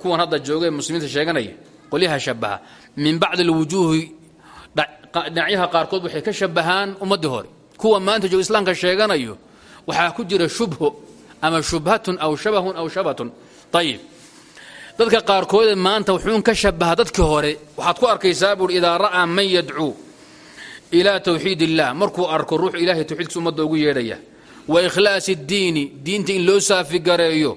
kuwan hadda joogee muslimiinta sheeganaya qolyaha shabaha min bacdi alwujuuhi dhinacyaha qaarkood waxay ka shabahaan ummaddii hore. Kuwa maanta jooga islaamka sheeganayo waxaa ku jira shubho ama shubhatun aw shabahun aw shabatun. Ayib dadka qaarkoode maanta wuxuun ka shabaha dadkii hore. Waxaad ku arkaysaa buui idaa ra'aa man yadcuu ilaa tawxiid illah markuu arko ruux ilahay tawxiidkiisa ummadda ugu yeedhaya. Wa ikhlaasi اddiini diinta in loo saafigareeyo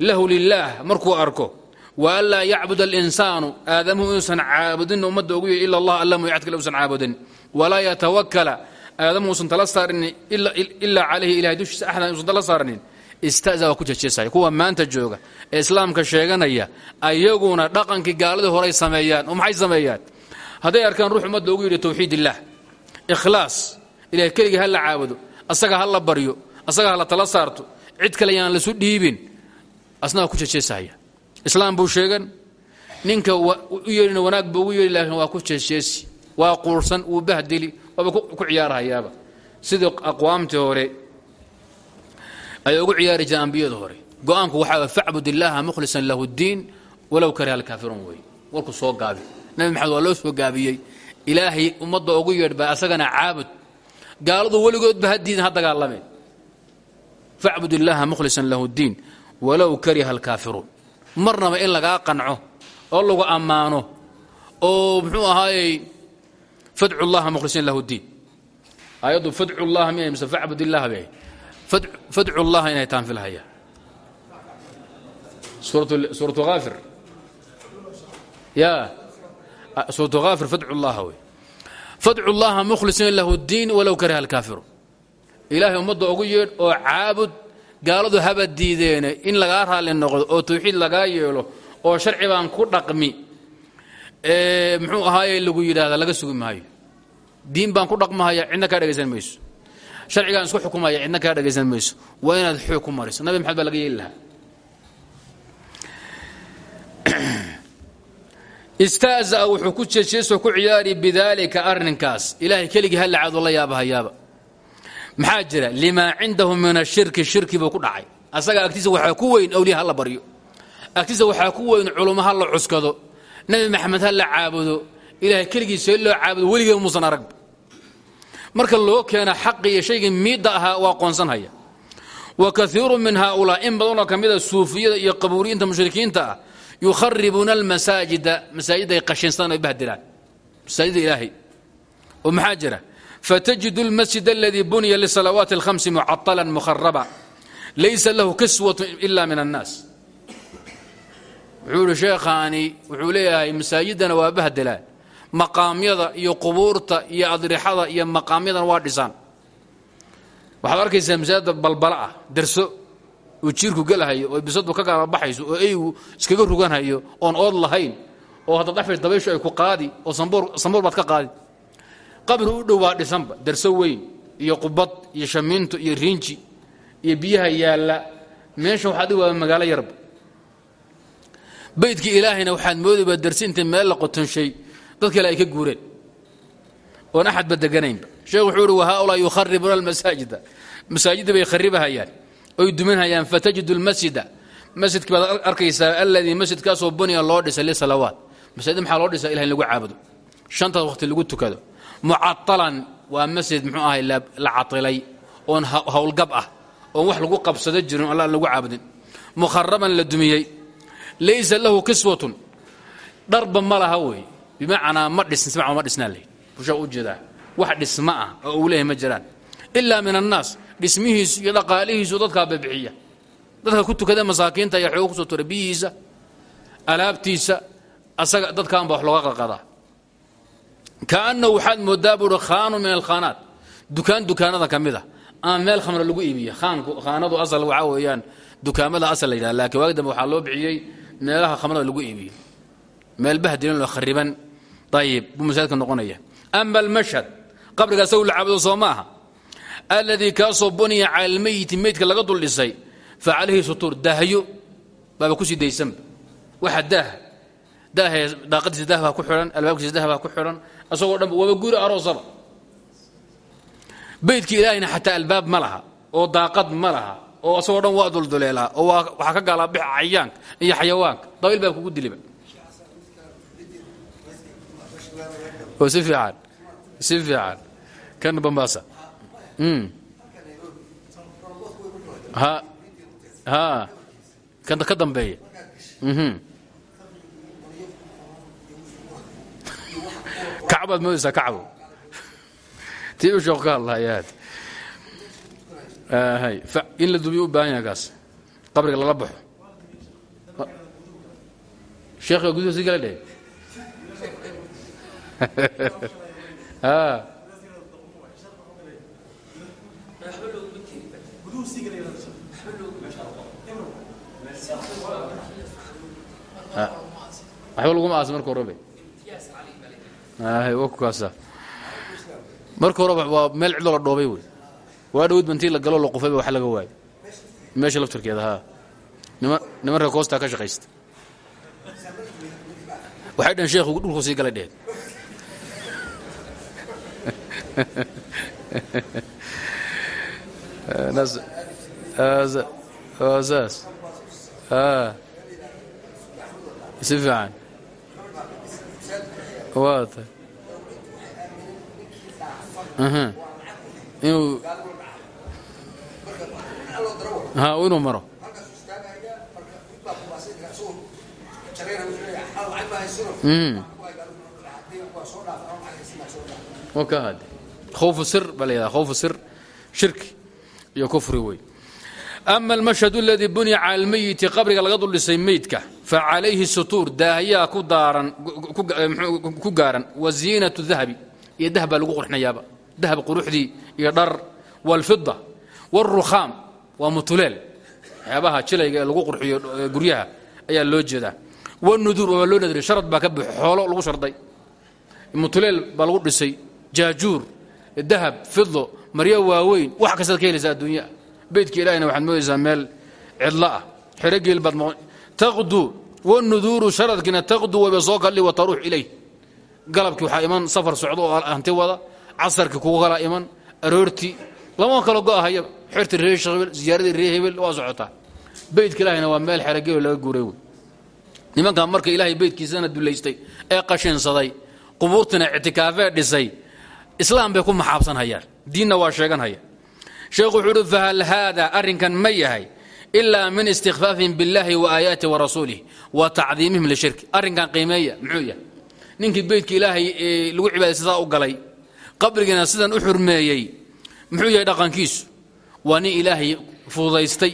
lahu lilaah markuu arko wa an laa yacbud alinsaanu aadamuhu inuusan caabudin ummadda ugu yeedh ila allah alla mooyacad kale usan caabudin. Walaa yatawakala aadamuhu usan tala saarinin ilaa calayhi ilahay dushiisa axdan usan tala ista'za waa ku jejeesaya kuwa maanta jooga ee islaamka sheeganaya ayaguna dhaqankii gaaladii horay sameeyaan oo maxay sameeyaan? Hadday arkaan ruux ummadda ugu yidhi tawxiid illaah ikhlaas ilahay keligii ha la caabudo asaga ha la baryo asaga ha la tala saarto cid kale yaan lasu dhiibin. Asna waa ku jejeesahaya islaam buu sheegan. Ninka u yeedhina wanaag buu ugu yeedhi laakiin waa ku jeejeesi waa quursan wuu bahdili waaba ku ciyaarhayaaba sidii aqwaamtii hore ay ugu ciyaari jireen ambiyada hore. Go'aanku waxaa facbud mukhlisan lahu ddiin walow kariha alkaafiruun wey warku soo gaabi. Nabi maxamed waa loo soo gaabiyey. Ilaahay ummadda ugu yeedhba asagana caabud. Gaaladu weligoodba ha diidan ha dagaalameen. Facbud mukhlisan lahu ddiin walow kariha alkaafiruun marnaba in lagaa qanco oo lagu ammaano oo muxuu ahaayey fadcu llaha mukhlisiin lahu ddiin aayaddu fadcu llaha miyay mise facbud illaha bay. Fadcu llaha inay taan filhayaan suuratu haafir ya suuratu haafir fadcu llaha wey. Fadcu llaha mukhlisiina lahu ddiin walow kariha alkaafiruun ilaahay ummadda ugu yeedh oo caabud gaaladu haba diideene in lagaa raalli noqdo oo tawxiid lagaa yeelo oo sharci baan ku dhaqmi muxuu ahaaye lagu yidhaahda laga sugi maayo. Diin baan ku dhaqmahaya cidna kaa dhegaysan mayso. Sharcigaan isku xukumaya cidna kaa dhegaysan mayso. Waa inaad xoog ku mariso. Nabi maxamed baa laga yeeli lahaa. (clears throat) Istaaza'a wuxuu ku jeejeesoo ku ciyaari bidaalika arrinkaas. Ilaahay keligii halla caado la yaabahayaaba maxaa jira? Limaa cindahu min ashirki shirki buu ku dhacay. Asaga agtiisa waxaa ku weyn awliya la baryo. Agtiisa waxaa ku weyn culummo la cuskado. Nebi maxamed ha la caabudo. Ilaahay keligiisa loo caabudo weligeed muusan aragba marka loo keena xaqi iyo shaygii miidda ahaa waa qoonsanhaya. Wa kaiiru min haaulaa in badanoo ka mida suufiyada iyo qabuuriyiinta mushrikiinta ah yukharibuuna almasaajida masaajiday qashinsadaan ay bahdilaan masaajida ilaahay. Oo fatajidu almasjid aladii buniya lisalawaati alhamsi mucatalan mukharaba laysa lahu kiswatu ila min annaas wuxuu ihi sheekhaani wuxuu leeyahay masaajidana waa bahdelaan maqaamyada iyo qubuurta iyo adrixada iyo maqaamyadana waa dhisaan waxaad arkaysaa masaajida balbala ah derso jiirku gelahayo oo bisadu ka kala baxayso oo eygu iskaga ruganhayo oon ood lahayn oo hadda dhafays dabayshu ay ku qaadi oo sambuur baad ka qaadi qabri u dhow baa dhisanba. Derso weyn iyo qubad iyo shamiinto iyo riinji iyo biyaha yaalla. Meesha waxaa dhig waa magaalo yarba baydkii ilaahayna waxaad moodayba dersi intay meel la qotonshay dad kale ay ka guureen. Oon axadba deganaynba sheekh wuxuu uhi wahaulaa yukharibuuna almasaajida. Masaajidda bay kharibahayaan oy duminhayaan fatajidu lmasjida masjidkii baad arkaysaa alladii masjidkaasoo buniya loo dhisay lisalawaat masaajida maxaa loo dhisaa? Ilaha in lagu caabudo shantaas waqti lagu tukado mucatalan waa masjid muxuu ahay la catilay oon howlgab ah oon wax lagu qabsado jirin alla aan lagu caabudin. Mukharaban la dumiyey. Laysa lahu kiswatun. Dharba ma laha wey bimacnaa ma dhisn ma dhisnaa layd bushaa u jeedaa. Wax dhisma ah oo uu leeyahay ma jiraan. Ilaa min annaas dhismihiisu iyo dhaqaalihiisu dadkaa babixiya dadka ku tukada masaakiinta ayaa xooga ku soo tura alaabtiisa asaga dadkaanba wax looga qalqadaa kaannahu waxaad moodaa buuhi khaanu min alkhaanaat dukaan dukaanada ka mid a ama meel khamra lagu khaanku khaanadu asal waxaa weeyaan dukaamada asal la yidhaha laakiin waagi dambe waxaa loo bixiyey meelaha khamrada lagu iibiyo. Meel bahdilin oo khariban. Ayib buu masaajidka noqonaya. Ama almashhad qabriga asagu la caabudo soo ma aha alladii kaasoo buniya cala almeyiti meydka laga dul dhisay fa calayhi sutuur daahyo baaba ku sii daysanba waxa daahee daaqadiisa daah baa ku xidhan albaabkiisa daah baa ku xidhan asagoo dhanba waaba guri aroosaba beydkii ilaahayna xataa albaab ma laha oo daaqad ma laha oo asagoo dhan waa dulduleelaa oo waxaa ka gaalaabixa cayayaanka iyo xayawaanka dabayl baa kugu diliba. Oo si fiican si fiican. Kan bambaasa. Ha ha. Kan ka dambeeya kacbaad moodaysaa kacbo tii u sheeko ka hadlahayaad hay in la dubiyo u baahan yahay kaas. Qabriga lala baxo. Sheekhiga guduhu si kala dheh (laughs) waxba laguma aasa marka horebe marka horeba waa meel cidlo la dhoobay wey. Waa dhawid bantii la galo la qufayba wax laga waayo meesha laftarkeeda haa. Niman koostaa ka shaqaysta. Waxay dhan sheekhu dhulku sii galay dheed saas (laughs) si fiican waa tay inuu ha inuu maro ka hade khawfu sir baa la yidhaha khawfu sir shirki iyo kufri wey ama almashhad aladii buniya cala almeyiti qabriga laga dul dhisay meydka fa calayhi sutuur daahyaa daaran ku gaaran wa ziinatu dahabi iyo dahab baa lagu qurxinayaaba. Dahab quruxdii iyo dhar walfida wاlrukhaam waa mutuleel. Waxyaabaha jilayga ee lagu qurxiyo guryaha ayaa loo jeedaa. Wnuduur waa loo nadriy sharad baa ka buxo xoolo lagu sharday. Mutuleel baa lagu dhisay. Jaajuur dahab fido maryo waaweyn wax kastaad ka helaysaa adduunya beydka ilahina waxaad moodaysaa meel cidlo ah. Xerogeel baad taqdu wnuduuru sharadkiina taqdu wayba soo kaldhi wa taruux ilayh galabkii waxaa iman safar socdo oo hanti wada casarkii kugu kala iman aroortii lama kala go'ahayaba xerti reer hebel ziyaaradii reer hebel waa socotaa beydka ilahina waa meel xerogeel laga guuray wey nimankaa marka ilaahay beydkiisana dulaystay ee qashinsaday qubuurtina ictikaafee dhisay islaam bay ku maxaabsanhayaan diinna waa sheeganhaya sheekhu wuxuu uhi fahal haada ma yahay ilaa min istikfaafihim biاllahi wa aayaati wa rasuulih wa tacdiimihim lishirki arrinkan qiimeeya muxuu yahay ninkii beydka ilaahay lagu cibaadaya sidaa u galay qabrigiina sidan u xurmeeyey muxuu yahay dhaqankiisu waa nin ilaahay fududaystay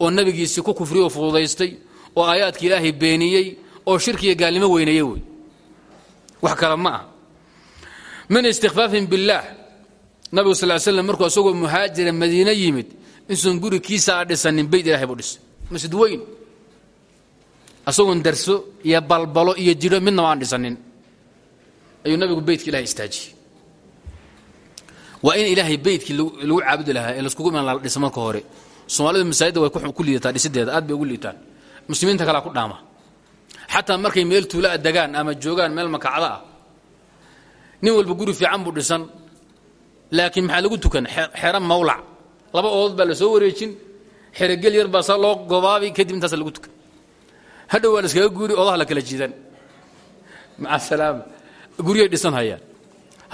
oo nebigiisii ku kufriyoo fududaystay oo aayaadka ilaahay beeniyey oo shirkiiyo gaalnimo weyneeye wey wax kale ma ah min istikfaafihim insuun guri kiisa a dhisanin beyd ilahay buu dhisay. Masjid weyn. Isagoon darso iyo balbalo iyo jidho midnaba aan dhisanin ayuu nabigu beydka ilahay istaajiyey. Waa in ilaahay beydkii lagu caabudi lahaa ee laiskugu iman la dhisa marka hore. Soomaalidu masaajidda way ku liidataa dhisideeda aad bay ugu liitaan. Muslimiinta kalea ku dhaama. Xataa markay meel tuulaa degaan ama joogaan meel makacda ah nin walba guri fiican buu dhisan. Laakiin maxaa lagu tukan? Xero mawlac laba oodod baa la soo wareejin. Xerogel yar baa saa loo gobaabi kadib intaasa lagu tukan. Hadhow waa la iskaga guuri odaha la kala jiidan. Maca salaama guryay dhisan hayaan.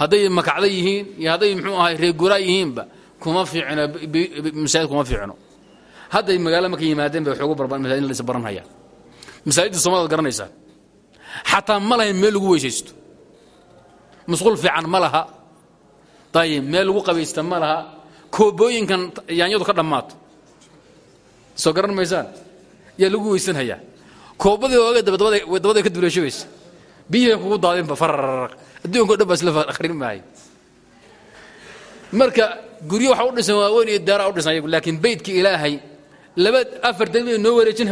Hadday makacda yihiin iyo hadday muxuu ahay reeguraa yihiinba kuma fiicno masaajid kuma fiicno. Hadday magaalo markay yimaadeen bay xoogu barban masaajid la is baran hayaan. Masaajidda soomaalida garanaysaan xataa ma lahayn meel lagu weysaysto. Musqul fiican ma laha. Ayib meel lagu qabaysta ma laha koobooyinkan yaanyadu ka dhammaato soo garan maysaan? Yaa lagu weysan hayaa koobadii ooga dabadaday ka duleeshabaysa biyihii kugu daadinba farararaq adduunko dhan baa isla akhrin maayo marka guryo waxa u dhisan waaweyn iyo daara u dhisan ayagu laakiin beydka ilaahay laba afar dad bay noo wareejin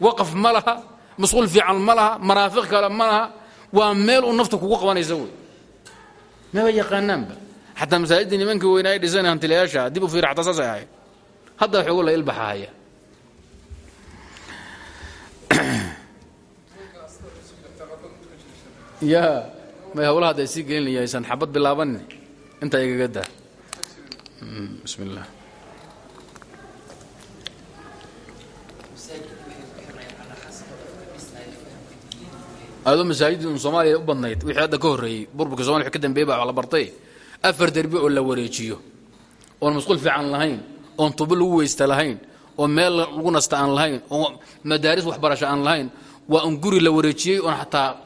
waqaf ma laha masquul fiican ma laha maraafiq kale ma laha waa meel uu nafta kugu qabanaysa wey. Maba yaqaanaanba xataa masaajiddii nimankii weynaa ay dhisan hantilayaasha dib u fiira xataa saasay ahayd hadda xoogo la ilbaxahaya (clears throat) ya may hawlaha hadda sii gelinaya aysan xabad bilaabanin intaa igaga daa bismi illah adoo masaajidii un soomaaliya u badnayd wixii hadda ka horreeyey burburka somaliya wixii ka dambeeyey baa la bartay afar derbi oo la wareejiyo oon masquul fiican lahayn oon tubo lagu weysta lahayn oo meel lagu nasta aan lahayn oo madaaris waxbarasho aan lahayn waa un guri la wareejiyey oon xataa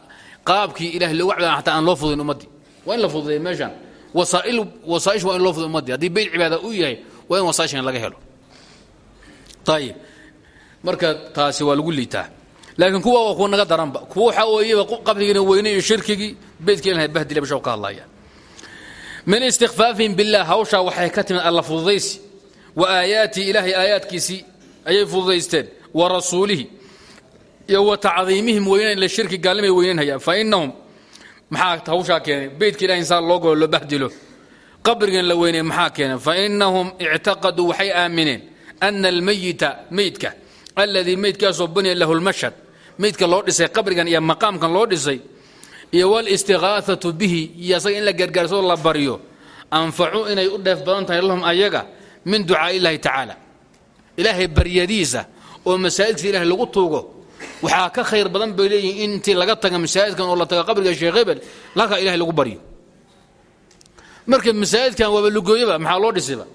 qaabkii ilahay loogu cabdan xataa aan loo fudayn ummaddii waa in la fududeey meeshaan. Wasaa'ish waa in loo fuday ummaddii haddii beyt cibaada uu yahay waa in wasaa'ishan laga helo. Ayib marka taasi waa lagu liitaa. Laakiin kuwa waa kuwa naga daranba. Kuwa waxaa weeyaba qabrigiina weyne iyo shirkigii beytka ilahay bahdila basha ka hadlaya min istikfaafihim biاllah hawshaa waxay ka timid alla fududaysi wa aayaatii ilaahay aayaadkiisii ayay fududaysteen wa rasuulihi iyo wa tacdiimihim weynayn la shirki gaalnimay weynaynhayaan fa inahum maxaa hawshaa keenay? Beytka ilahay insaan loo golo loo bahdilo qabrigan la weynay maxaa keenay? Fa inahum ictaqaduu waxay aamineen ana almayita meydka alladii meydkaasoo buniya lahu lmashhad meydka loo dhisay qabrigan iyo maqaamkan loo dhisay iyo wاlاstigaaثaةu bihi iyo asaga in la gargaarsoo la baryo anfacu inay u dheef badan tahay lahum ayaga min ducaaءi اllahi tacaala ilaahay baryadiisa oo masaajidka ilahay lagu tuugo waxaa ka khayr badan bay leeyihin intii laga taga masaajidkan oo la taga qabriga sheekh hebel halkaa ilahay lagu baryo marka masaajidkan waaba lugooyaba maxaa loo dhisiba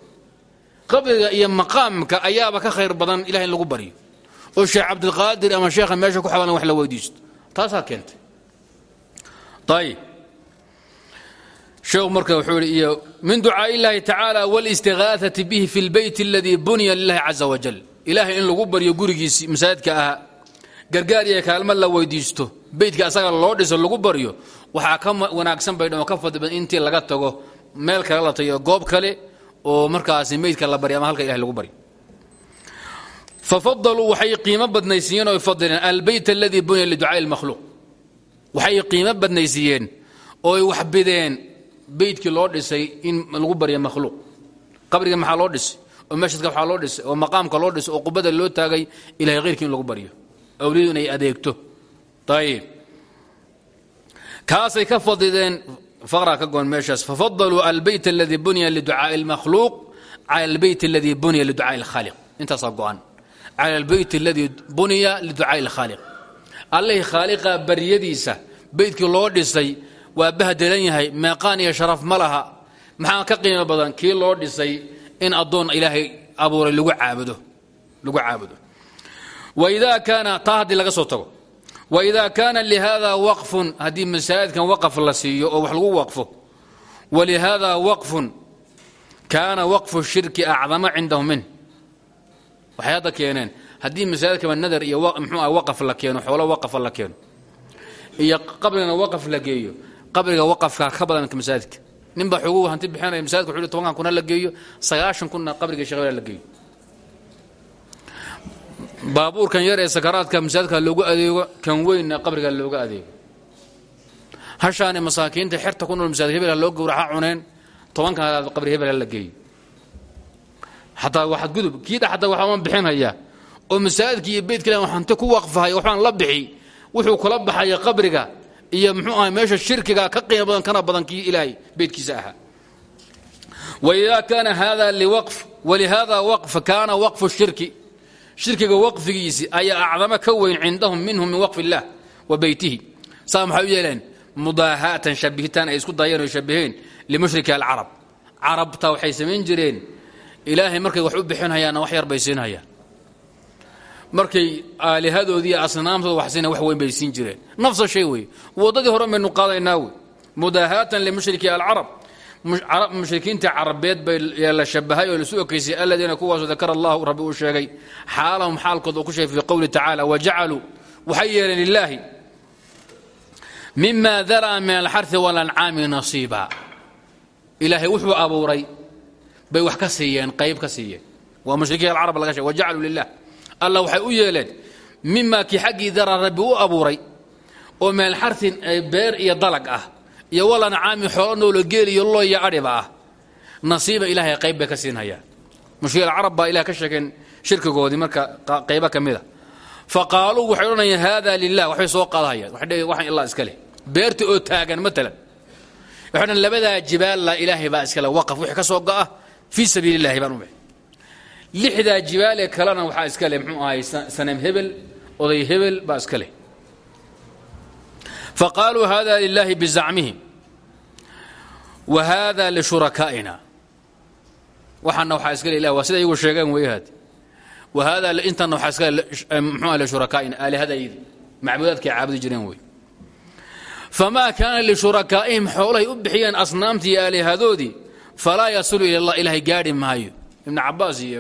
qabriga iyo maqaamka ayaaba ka khayr badan ilahay in lagu baryo oo sheekh cabdilqaadir ama sheekha meesha ku xabalan wax la weydiisto taasaa keentay ayib sheekhu marka wuxuu ihi iyo min ducaaءi اllahi tacaala wاlاstigaaثaةi bihi fi اlbeyt اladii bunya lilahi caza wajal ilaahay in lagu baryo gurigiisii masaajidka ahaa gargaar iyo kaalmo la weydiisto beytka asaga loo dhiso lagu baryo waxaa ka wanaagsan bay dhan oo ka fadli badan intii laga tago meel kale la tago goob kale oo markaasi meydka la baryo ama halka ilahay lagu baryo fafadaluu waxay qiimo badnaysiiyeen oo fadileen albeyt aladii bunya liducaaءi اlmakhluuq waxay qiimo badnaysiiyeen ooy waxbideen beydkii loo dhisay in lagu barya makhluuq qabriga maxaa loo dhisay oo mashadka waxaa loo dhisay oo maqaamka loo dhisay oo qubada loo taagay ilahay khayrkii in lagu baryo awliyadu inay adeegto ayib kaasay ka fadideen faqraa ka goon meeshaas fafadaluu albeyt aladii bunya liducaaءi اlmakhluuq cala albeyt aladii bunya liducaaءi اlkhaaliq intaasaa go-an cala albeyt aladii bunya liducaaءi اlkhaaliq allihii khaaliqa baryadiisa beydkii loo dhisay waa bahdelan yahay meeqaan iyo sharaf ma laha. Maxaa ka qiimo badan? Kii loo dhisay in addoon ilaahay abuuray lagu caabudo waidaa kaana taa haddii laga soo tago. Waidaa kaana lihada waqfun haddii masaajidkan waqaf la siiyo oo wax lagu waqfo. Walihada waqfun kaana waqfu shirki acdama cindahum minh waxay hadda keeneen haddii masaajidkaba nadar iyo mxuu ah waqaf la keeno xoolo waqafa la keeno iyo qabrigana waqaf la geeyo qabriga waqafkaa ka badan masaajidka ninbaa xoguhu hanti bixinaya masaajidka wuxuu tobankan kuna la geeyo sagaashan kunna qabriga sheekh la geeyo. Baabuurkan yar ee sakaraadka masaajidka loogu adeego kan weynna qabriga looga adeego. Hashaani masaakiinta xerta ku nool masaajid hebel cuneen tobankan qabri hebel la geeyo. Xataa waxaad gudub kii dha xataa waxaan bixinhayaa oo masaajidka iyo beydka ilahi hanti ku waqfahay waxbaan la bixi wuxuu kula baxaya qabriga iyo muxuu ahay meesha shirkiga ka qiimo badan kana badan ilaahay beydkiisa ahaa. Waidaa kaana hada liwaqf walihada waqf kaana waqfu shirki. Shirkiga waqfigiisi ayaa acdamo ka weyn cindahum minhu min waqf illah wa beytihi. Saa maxay u yeeleen? Ay isku dayeen oo shabaheen limushriki alcarab. Carabta waxay samayn jireen. Ilaahay markay wax u bixinhayaanna wax yar bay markay aalihadoodii asnaamtooda wax siina wax weyn bay siin jireen. Nafsa shay wey waddadii hore baynu qaadaynaa wey mudaahaatan limushriki alcarab. Mushrikiinta carabeed bay la shabahay oo lasu okeysay aladiina kuwaasu dakara allahu rabbi uu sheegay xaalahum xaalkooda uu ku sheegay fi qowli tacaala wajacaluu waxay yeeleen lilaahi mima daraa min alxari walancaami nasiiba. Ilaahay wuxuu abuuray bay wax ka siiyeen qayb ka siiyeen. Waa mushrikiin alcarab laga sheeg wajacaluu lilah allah waxay u yeeleen mima kii xaggii daraa rabbi u abuuray oo min alxarin beer iyo dalag ah iyo walancaami xoolo noolo geel iyo loo iyo adhiba ah. Nasiiba ilaahay qayb bay ka siinhayaan mushrikiin alcarab baa ilah ka sheegeen shirkigoodii marka qaybo ka mida fa qaaluu waxay odhanayaan hada lilah waxbay soo qaadahayaan waxaan ilaa iska leh. Beerta oo taagan maalan waxay dhan labadaa jibaalla ilaahay baa iskale waqaf wixii ka soo go'a fii sabiili illahi baan u bixi lixdaa jibaalee kalena waxaa iska leh muxuu ahay saneem hebel oday hebel baa iska leh. Fa qaaluu hada lilaahi bizacmihim wa hada lishurakaaina waxaana waxaa iska le ilah waa sida iyagu sheegeen weyahaad wa hada intana waxaa iska le muxuu ah lishurakaaina aalihadaydi macbuudaadkay caabudi jireen wey famaa kaana lishurakaaihim xoolahay u bixiyeen asnaamtii iyo aalihadoodii falaa yasulu ila allah ilaahay maayo ibnu cabaas iyo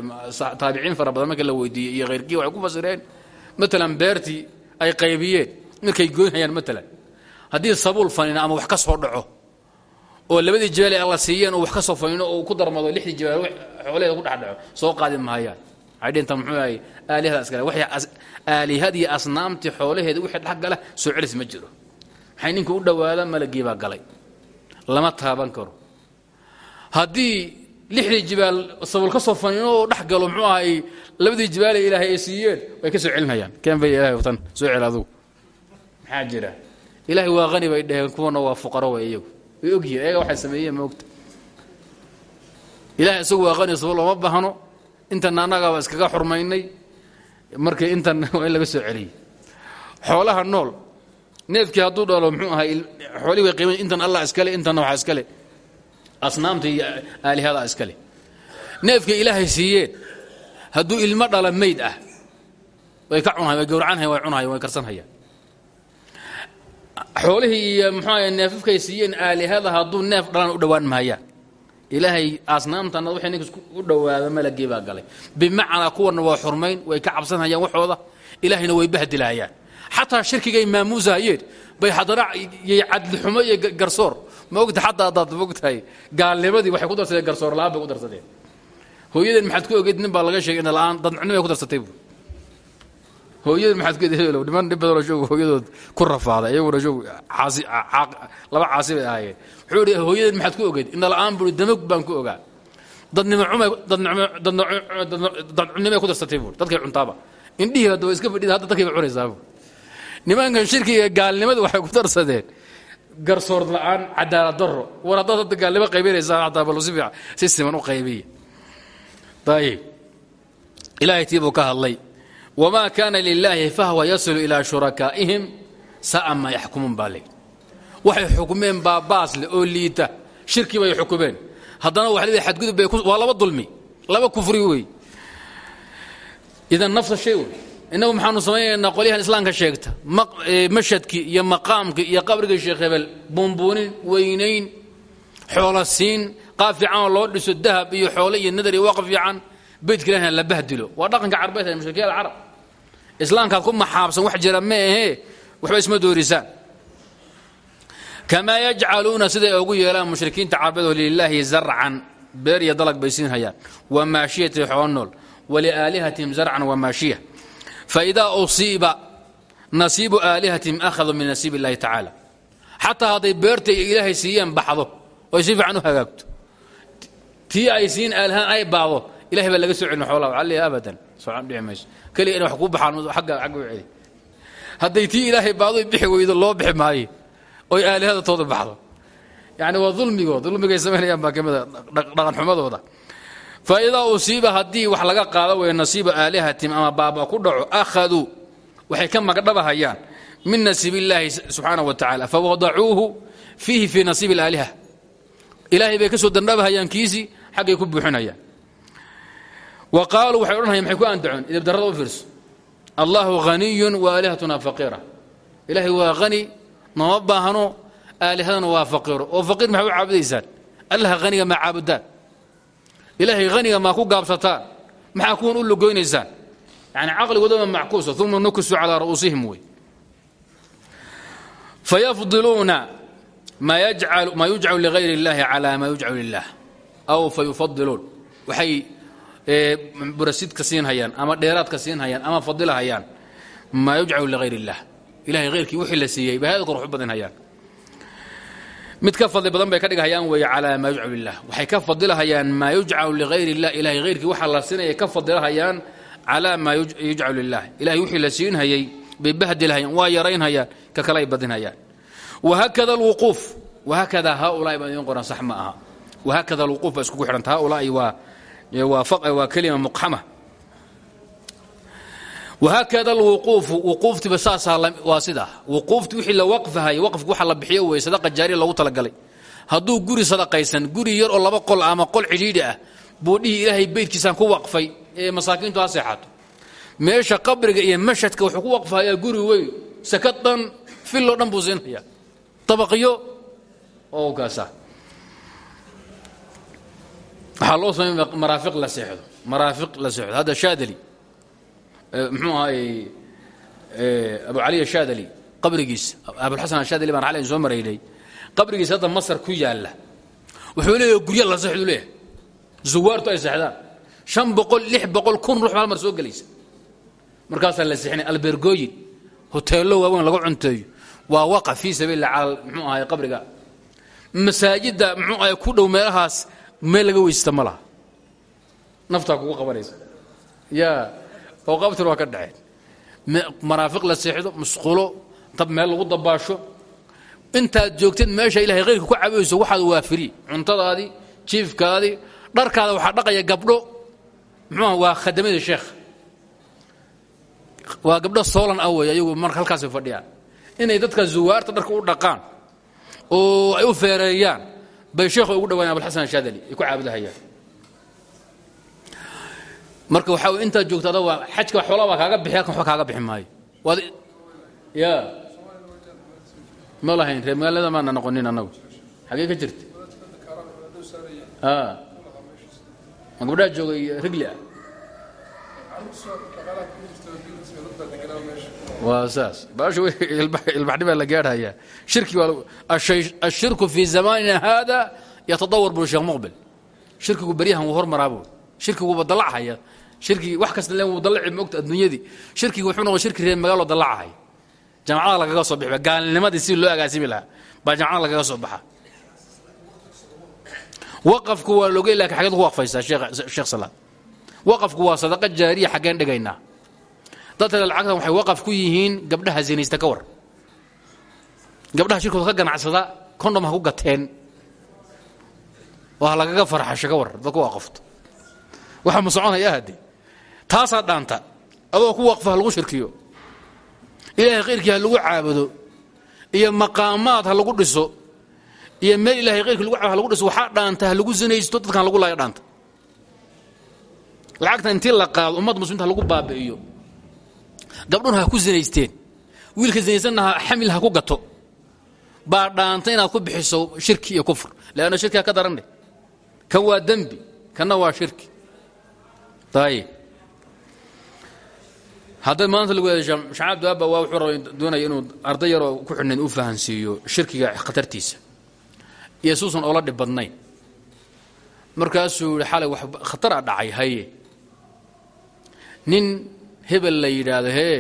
taabiciin fara badan marka la weydiiyey iyo khayrkii waxay ku fasireen maalan beertii ay qaybiyeen markay goynhayaan maalan haddii sabuul fanina ama wax ka soo dhaco oo labadii jibaal ay alla siiyeen oo wax ka soo fanino oo ku darmado lixdii jibaal xoolaheeda ku dhex dhaco soo qaadi maayaan. Waxay dhinta muxuu ahay aalihada iskale waxay aalihadii asnaamtii xoolaheeda wixii dhex gala soo celis ma jiro. Maxay ninka u dhowaada malagii baa galay lama taaban karo. Haddii lixdii jibaal sabuul ka soo fanino oo dhex galo muxuu ahay labadii jibaale ilaahay ay siiyeen way ka soo celinayaan. Keen bay ilahay watan soo cel adugu. Maxaa jira? Ilaahay waa hani bay dheheen kuwana waa fuqaro way iyagu. Way ogyihiin ayaga waxay sameeyeen moogta ilahay isagu waa hani sabuul ooma baahno intan annagaaba iskaga xurmaynay. Markii intan (laughs) waa in laga soo celiyey xoolaha nool neefkii hadduu dhalo muxuu ahay xoolihii way qiima intan allah iskale intanna waxaa iskale asnaamta iyo aalihada iskale neefkay ilaahay siiyeen hadduu ilmo dhala mayd ah way ka cunhay way gowracanhayan way cunhayan way karsanhayaan xoolihii iyo muxuu ahay neefafkay siiyeen aalihada hadduu neef dhalan u dhowaan maayaan ilaahay asnaamtana waxay ninkas u dhowaada malagii baa galay. Bimacnaa kuwana waa xurmayn way ka cabsanhayaan waxooda ilaahayna way bahdilahayaan xataa shirkigay maamuusahayeen bay haddana y cadlixumo iyo garsoor ma ogta xataa haddaad mogtahay gaalnimadii waxay ku darsadeen garsoor la'aan bay ku darsadeen hooyadeen maxaad ku ogeyd nin baa laga sheegay ina la'aan dadnimay ku darsatay bu hooyadeen maxaad ku ogeyd hebelow niman dhib badanoo shoog hooyadood ku rafaaday iyaguna shoog caasi laba caasi bay ahaayeen wuxuu idhi hooyadeen maxaad ku ogeyd ina la'aan bui damag baan ku ogaa dadnimo cumay dadcunimay ku darsatay buui dadkay cuntaaba indhihii hadda iska fadhida hadda dadkay ba cunaysaa bu nimankan shirkiga gaalnimada waxay ku darsadeen. Garsoor la'aan cadaalad daro war haddaad hadda gaalnimo qaybinaysaan xataa bal si siman u qaybiya ayib ilaahay tii ka hadlay. Wamaa kaana lilaahi fahwa yasilu ilaa shurakaa'ihim sa'a maa yaxkumuun baa waxay xukmeen baa baasle oo liita. Shirki bay xukumeen haddana wax leedahay xadgudub bay waa laba dulmi laba kufri wey. Idan nafsa shay innagu maxaanu samaynaynaa qolyahan islaamka sheegta. Mashadkii iyo maqaamkii iyo qabrigii sheekh hebel. Buunbuunin weynayn xoola siin qaab fiicanoo loo dhiso dahab iyo xoole iyo nadar iyo waqf fiican. Ilahina la bahdilo. Waa dhaqanka carbeed ee mushrikiin alcarab islaamkaad ku maxaabsan wax jira ma ahee waxba isma doorisaan. Kamaa yajcaluuna siday ugu yeelaan mushrikiinta carbeed oo lilaahi zarcan beer iyo dalag bay siin hayaan. Wa maashiyati xoolo nool. Waliaalihatihim zarcan wa maashiya faidaa usiiba nasiibu aalihatihim akhaduu min nasiib illahi tacaala xataa hadday beerta iyo ilaahay siiyeen baxdo oy si fiican u hagaagto tii ay siin aalahaan ay baado ilahay baa laga soo celin waxaa leeyahay abadan socon dhici mayso keliya inay wax kuu baxaan agga agga u celi hadday tii ilaahay baado bixi weydo loo bixi maayo oy aalihadatooda baxdo yacni waa fa idaa usiiba haddii wax laga qaado weeye nasiiba aalihatim ama baaba ku dhaco akhaduu waxay ka magdhabahayaan min nasiib illaahi subxaana wa tacala fawadacuuhu fiihi fii nasiibi ilaaliha ilaahay bay ka soo dandhabahayaan kiisii xaggay ku buuxinayaan. Wa qaaluu waxay odhanayaan maxay ku andacoon idabdarrada u fiirso. Allahu haniyun wa aalihatuna faqiira. Ilaahay waa hani nooma baahano aalihadana waa faqiiro. Oo faqiir maxay u caabudaysaan allaha haniga maa caabudaan ilaahay haniga maa ku gaabsataan maxaa kuwan u logoynaysaan yani caqligoodama mackuusa uma nukisu calaa ru'uusihim wey. Fayafdiluuna ma yujcalu ligayr اllahi cala maa yujcalu lilah aw fayufadiluun waxay e, burasidka siinhayaan ama dheeraadka siinhayaan ama fadilahayaan maa yujcalu ligayr اllah ilahay hayrkii wixii la siiyey bay hada ka ruxu badinhayaan mid ka fadli badan bay ka dhigahayaan weeye calaa maa yujcalu lilah waxay ka fadilahayaan maa yujcalu ligayr illah. Ilahay hayrkii waxaa la siinaya ka fadilahayaan calaa maa yujcalu lilah ilahay wixii la siinhayey bay bahdilhayaan waa yaraynhayaan ka kale ay badinhayaan whakada alwuquuf wahakada haaulaai baan idin qoran sax ma aha. Wahakada alwuquuf baa iskugu xidhanta haaulaai waa waa kelima muqxama wahakada alwuquufu wuquuftiba saasaa waa sidaa wuquufti wixii la waqfahayay waqfku waxa la bixiyo weeye sadaqa jaariya loogu talagalay hadduu guri sadaqaysan guri yar oo laba qol ama qol cidhiidhi ah buu dhihi ilaahay beydkiisaan ku waqfay ee masaakiintu ha seexato meesha qabriga iyo mashadka wuxuu ku waqfahayaa guri weyn sakadan filloo dhan buu siinaya abaqyo oo kaasa waxaa loo samay maraafiq la muxuu ahaay abu caliya shaadali qabrigiisa abulxasan ashadali baan xalay soo maraynay qabrigiisa hadda masar ku yaalla. Wuxuu leeyahay gurya la seexdu leeyahay. Zuwaartu ay seexdaan shan boqol lix boqol kun ruux hal mar soo gelaysa. Markaasaa la seexinay albergooyin hoteello waaweyn lagu cunteeyo. Waa waqaf fii sabiillah cala mxuu ahay qabriga. Masaajidda mxuu ahay ku dhow meelahaas meel laga weysata ma laha naftaa kugu qabanaysa yaa awqaabtir waa ka dhaceen maraafiq la seexdo musqulo tab meel lagu dabaasho. Intaad joogteed meesha ilahay khayrka ku cabayso waxaad waa firi cuntadaadii jiifkaadii dharkaada waxaa dhaqaya gabdho. Muxuuha waa khadamadii sheekh. Waa gabdho soolan ah wey ayagu marka halkaasay fadhiyaan. Inay dadka zuwaarta dharka u dhaqaan oo ay u feereeyaan bay sheekhu ugu dhawaayan abulxasan ashadali ay ku caabudahayaan marka waxaa intaad joogto ada waa xajka xoolaa baa kaaga bixi halkan waxba kaaga bixi maayo. Waad ya. Ma lahayn reer magaalada maana noqonin annagu. Xagee ka jirta? Ma gabdhaha joogay rigli ah. Waa saas. Baashu (laughs) ilbaxnibaa la gaadhayaa. Shirki waa ashirku fii zamanina haada yatadawar buu sheekh muqbil. Shirkigu beryahan wuu hormaraa buu. Shirkiguuba shirkigi wax kasta len wuu dallaci moogta adduunyadii. Shirkigi wuxuu noqon shirki reer magaalo dallachaya jamacada lagaga soo bixi gaalnimadii si loo agaasimi lahaa baa jamacada lagaga soo baxa. Waqafku waa logey laakiin xageed ku waqfaysaa sheekh salaad waqafku waa sadaqa jaariya xaggeen dhigaynaa. Dadka lacagtan waxay waqaf ku yihiin gabdhaha zinaysta ka war. Gabdhaha shirkooda ka ganacsada kondhom ha ku gateen. Oo ha lagaga farxasho ka war dadku waqafto. Waxa ma soconaya hade taasaa dhaanta adoo ku waqfa ha lagu shirkiyo ilaahay khayrkii ha lagu caabudo iyo maqaamaad lagu dhiso iyo meel ilahay khayrkii lagu caabo ha lagu dhiso waxaa dhaanta ha lagu sinaysto dadkan lagu laayo dhaanta. Lacagta intii la qaado ummadda muslimiinta lagu baabi'iyo. Gabdhuna ha ku sinaysteen wiilka sinaysanna xamil ha ku gato. Baa dhaanta inaad ku bixiso shirki iyo kufr leanna shirkiga ka daranne kan waa dembi kanna waa shirki. Ayib hadday maanta lagu yeesha shacaab daaba waa wuxuu raba doonaya inuu arday yaroo ku xidhnayn u fahansiiyo shirkiga khatartiisa iyo suusan oola dhib badnayn. Markaasuu yihi xalay wax khatara dhacay haye. Nin hebel la yidhaahdo hee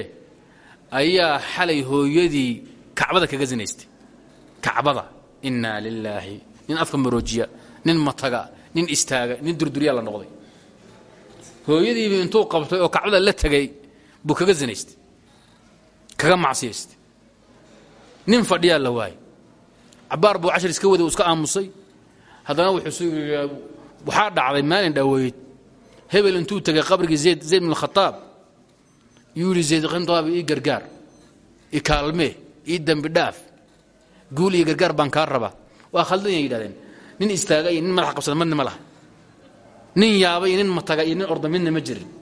ayaa xalay hooyadii kacbada kaga sinaystay kacbada innaa lilaahi nin afka maroojiya nin mataga nin istaaga nin durduryaa la noqday. Hooyadiibi intuu qabtay oo kacbada la tegay buu kaga zinaystay. Kaga macsiyaystay. Nin fadhiyaa la waayay. Cabbaar buu cashar iska waday uu iska aamusay. Haddana wuxuu waxaa dhacday maalin dhoweyd. Hebel intuu tegay qabrigii zayd zayd bn khataab yuu yidhi zayd khataab ii gargaar. I kaalmee ii dembi dhaaf. Guul iyo gargaar baan kaa rabaa. Waa khaldanya yidhahdeen. Nin istaaga iyo nin madaxa qabsada madna ma laha. Nin yaaba iyo nin mataga iyo nin orda ma jirin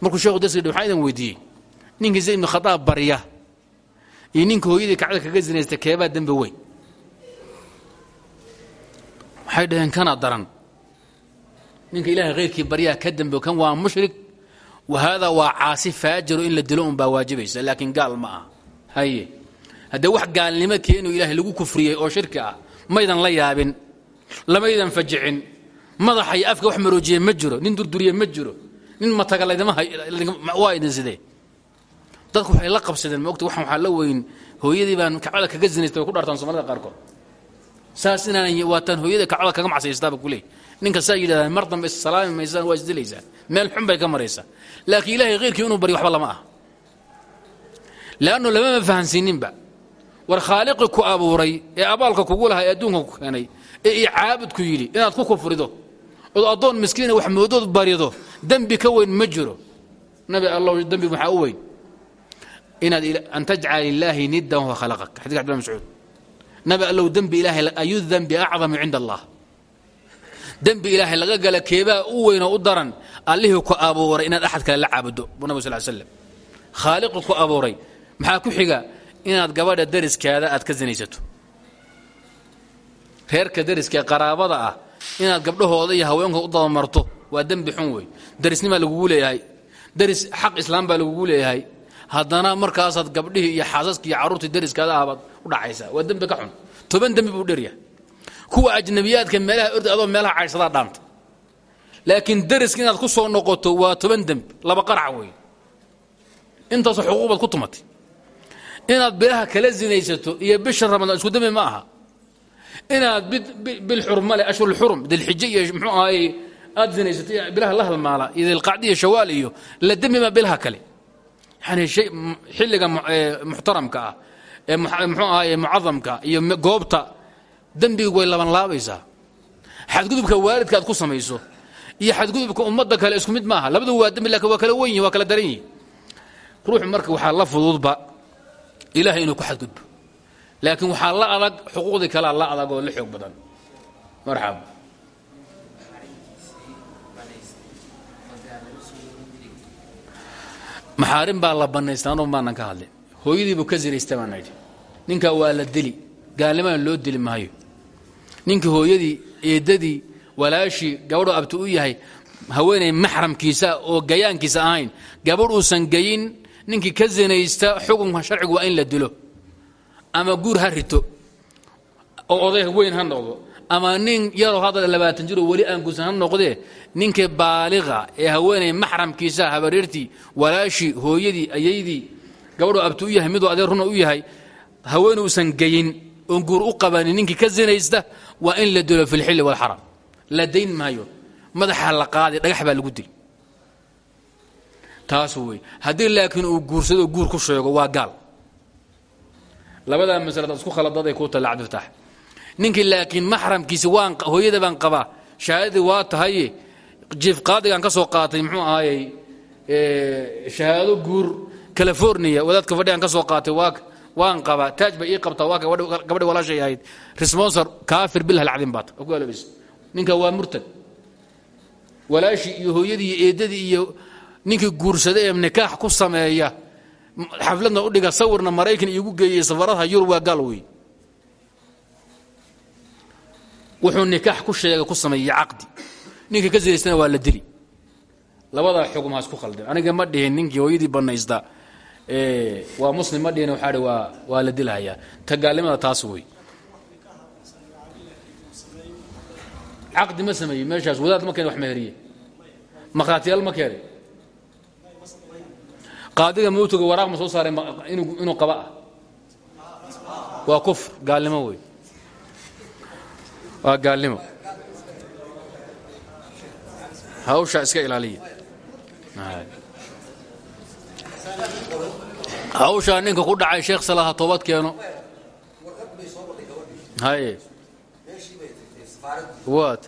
markuu sheekhu darsi waxaa idan weydiiyey. Ninkii zayd ibnu khataab barya iyo ninka hooyadii kacda kaga zinaysta keebaa dembi weyn. Waxay dhaheen kana daran. Ninka ilaahay khayrkii baryaa ka dembe kan waa mushrik wa haadaa waa caasi faajiro in la dilo un baa waajibaysa. Laakiin gaal ma aha. Haye. Haddee wax gaalnimo keenu ilaahay lagu kufriyey oo shirki ah maydan la yaabin lamaydan fajicin madaxa iyo afka wax maroojiye ma jiro nin durduriye ma jiro nin mataga waa idin sidee? Dadku waxay la qabsadeen maogta waxaan waxaa la weyn hooyadii baan kacbada kaga zinaystay way ku dhaartaan somalida qaarkood. Saas inaanan waataan hooyada kacbada kaga macsaystaaba kuley ninka saa yidhahdaan mar dambe salaami maysaan waa isdilaysaan meel xun bay ka laakiin ilaahay khayrkii inuu baryo waxba lama ah leannu lamama fahansiininba. War khaaliqi ku abuuray ee abaalka kugu lahaa adduunka ku keenay ee ii caabudku yidhi inaad ku kufrido ood addoon miskiina wax moodood barido dembi ka weyn ma jiro. Nabi allah dembi maxaa u weyn? Inaad an tajcala lilaahi niddan huwa khalaqaka. Xadika abdillah mascuud. Nabi allow dembi ilaahay ayu dembi acdamu cinda allah. Dembi ilaahay laga gala keebaa u weynoo u daran allihii ku abuuray inaad axad kale la caabudo buu nabig sal slam khaaliqi ku abuuray maxaa ku xiga? Inaad gabadha dariskaada aad ka sinaysato reerka dariskaee qaraabada ah inaad gabdhahooda iyo haweenkooda u dabamarto waa dembi xun wey darisnimaa lagugu leeyahay. Daris xaq islaam baa lagugu leeyahay. Haddana markaasaad gabdhihii iyo xaasaskii iyo carruurtii dariskaada ahbaad u dhacaysaa. Waa dembi ka xun. Toban dembi buu dheryahay kuwa ajnabiyaadka meelaha orda adoo meelaha caydhsadaa dhaanta. Laakiin dariska inaad ku soo noqoto waa toban dembi laba qarac wey intaasoo xuquuqbaad ku tumatay. Inaad bilaha kala zinaysato iyo bisha ramadaan isku dembi ma aha inaad bilxurmale ashhurulxurum dilxije iyo mxuu ahaay aad zinaysato bilaha la halmaala iyo dilqacdi shawaal iyo la dembi ma bilaha kale. Yani xilliga muxtaramka ah ee mxuu ahaay mucadamka iyo goobta dembiga way labanlaabaysaa. Xadgudubka waalidka aad ku samayso iyo xadgudubka ummadda kale isku mid maaha labadu waa dembi laakiin waa kala wen yihiin waa kala daran yihiin ruuxu marka waxaa la fududba ilahay inuu ku xadgudbo laakiin waxaa la adag xuquuqdii kalea la adag oo la xoog badan. Marxaba maxaarin baa la bannaysta anuu maanan ka hadlin. Hooyadiibuu ka sinaysta baana idhi waa la dili gaalnimadan loo dili maayo. Ninkii hooyadii eeddadii walaashii gabadhuu abti u yahay haweenay maxramkiisa oo gayaankiisa ahayn gabadh uusan geyin ninkii ka sinaysta xukunka sharcigu waa in la dilo ama guur ha rito. Oo oday weyn ha noqdo. Ama nin yaroo hadda labaatan jiroo weli aan guursan ha noqdee ninkii baaliqa ee haweenay maxramkiisa habareertii walaashii hooyadii ayaydii gabadhuu abti u yahay miduu adeer runa u yahay haween uusan geyin oon guur u qabanin ninkii ka sinaysta waa in la dilo fi lxilli walxaram la dayn maayo. Madaxa la qaaday dhagax baa lagu dil taas wey haddii laakiin uu guursado guur ku sheego waa gaal labadaa masale daad isku khaladaday kuu talla cabdifatax ninkii laakiin maxramkiisi waan hooyada baan qabaa. Shahaadadii waa tahaye jiif qaadigaan ka soo qaatay muxuu ahaayey shahaado guur california wadaadka fadhigan ka soo qaatay waa waan qabaa. Taaj ii qabtaa waa gabadhi walaashay ahayd. Responsor kaafir bilhal cadin baata ku gaaloobaysa ninka waa murtad. Walaashii iyo hooyadii iyo iyo ninkii guursada ee nikaax ku sameeya xafladna u dhiga sawirna maraykan iigu geeyey safaradaha yurub waa gaal wey wuxuu nikaax ku sheegay ku sameeyey caqdi. Ninka ka sinaystana waa la dili. Labadaa xugum ha isku khaldeen. Aniga ma dhihin ninkii hooyadii banaysta waa muslim ma dhihin waxaa waa waa la dilhayaa ta gaalnimada taas wey. Caqdi ma sameeyey meeshaas wadaad ma keen wax meheriye makhaatiyaal ma keenay qaadiga mawtiga waraaq ma soo saaray inuu qaba. Ah waa kufr gaalnimo wey waa gaalnimo. Hawshaa iska ilaaliya. Hawshaa ninka ku dhacay sheekh salaha toobad keeno. Haye. Waad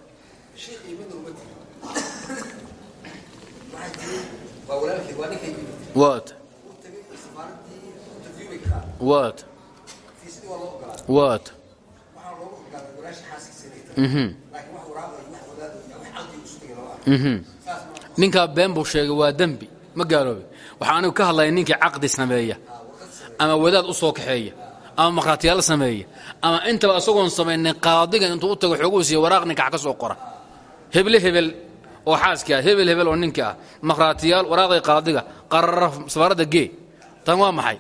ninkaa been buu sheegay waa dembi. Ma gaaloobe waxaa anigu ka hadlaya ninkii caqdi sameeya ama wadaad u soo kaxeeya ama markhaatiyaal sameeya ama intaba asagoon samaynin qaadigan intuu u tago xooguusiiya waraaq ninkax ka soo qora. Heble hebel oo xaaskii ah hebel hebel oo ninkii ah markhaatiyaal waraaqdii qaadiga qarara safaaradda gee. Tan waa maxay?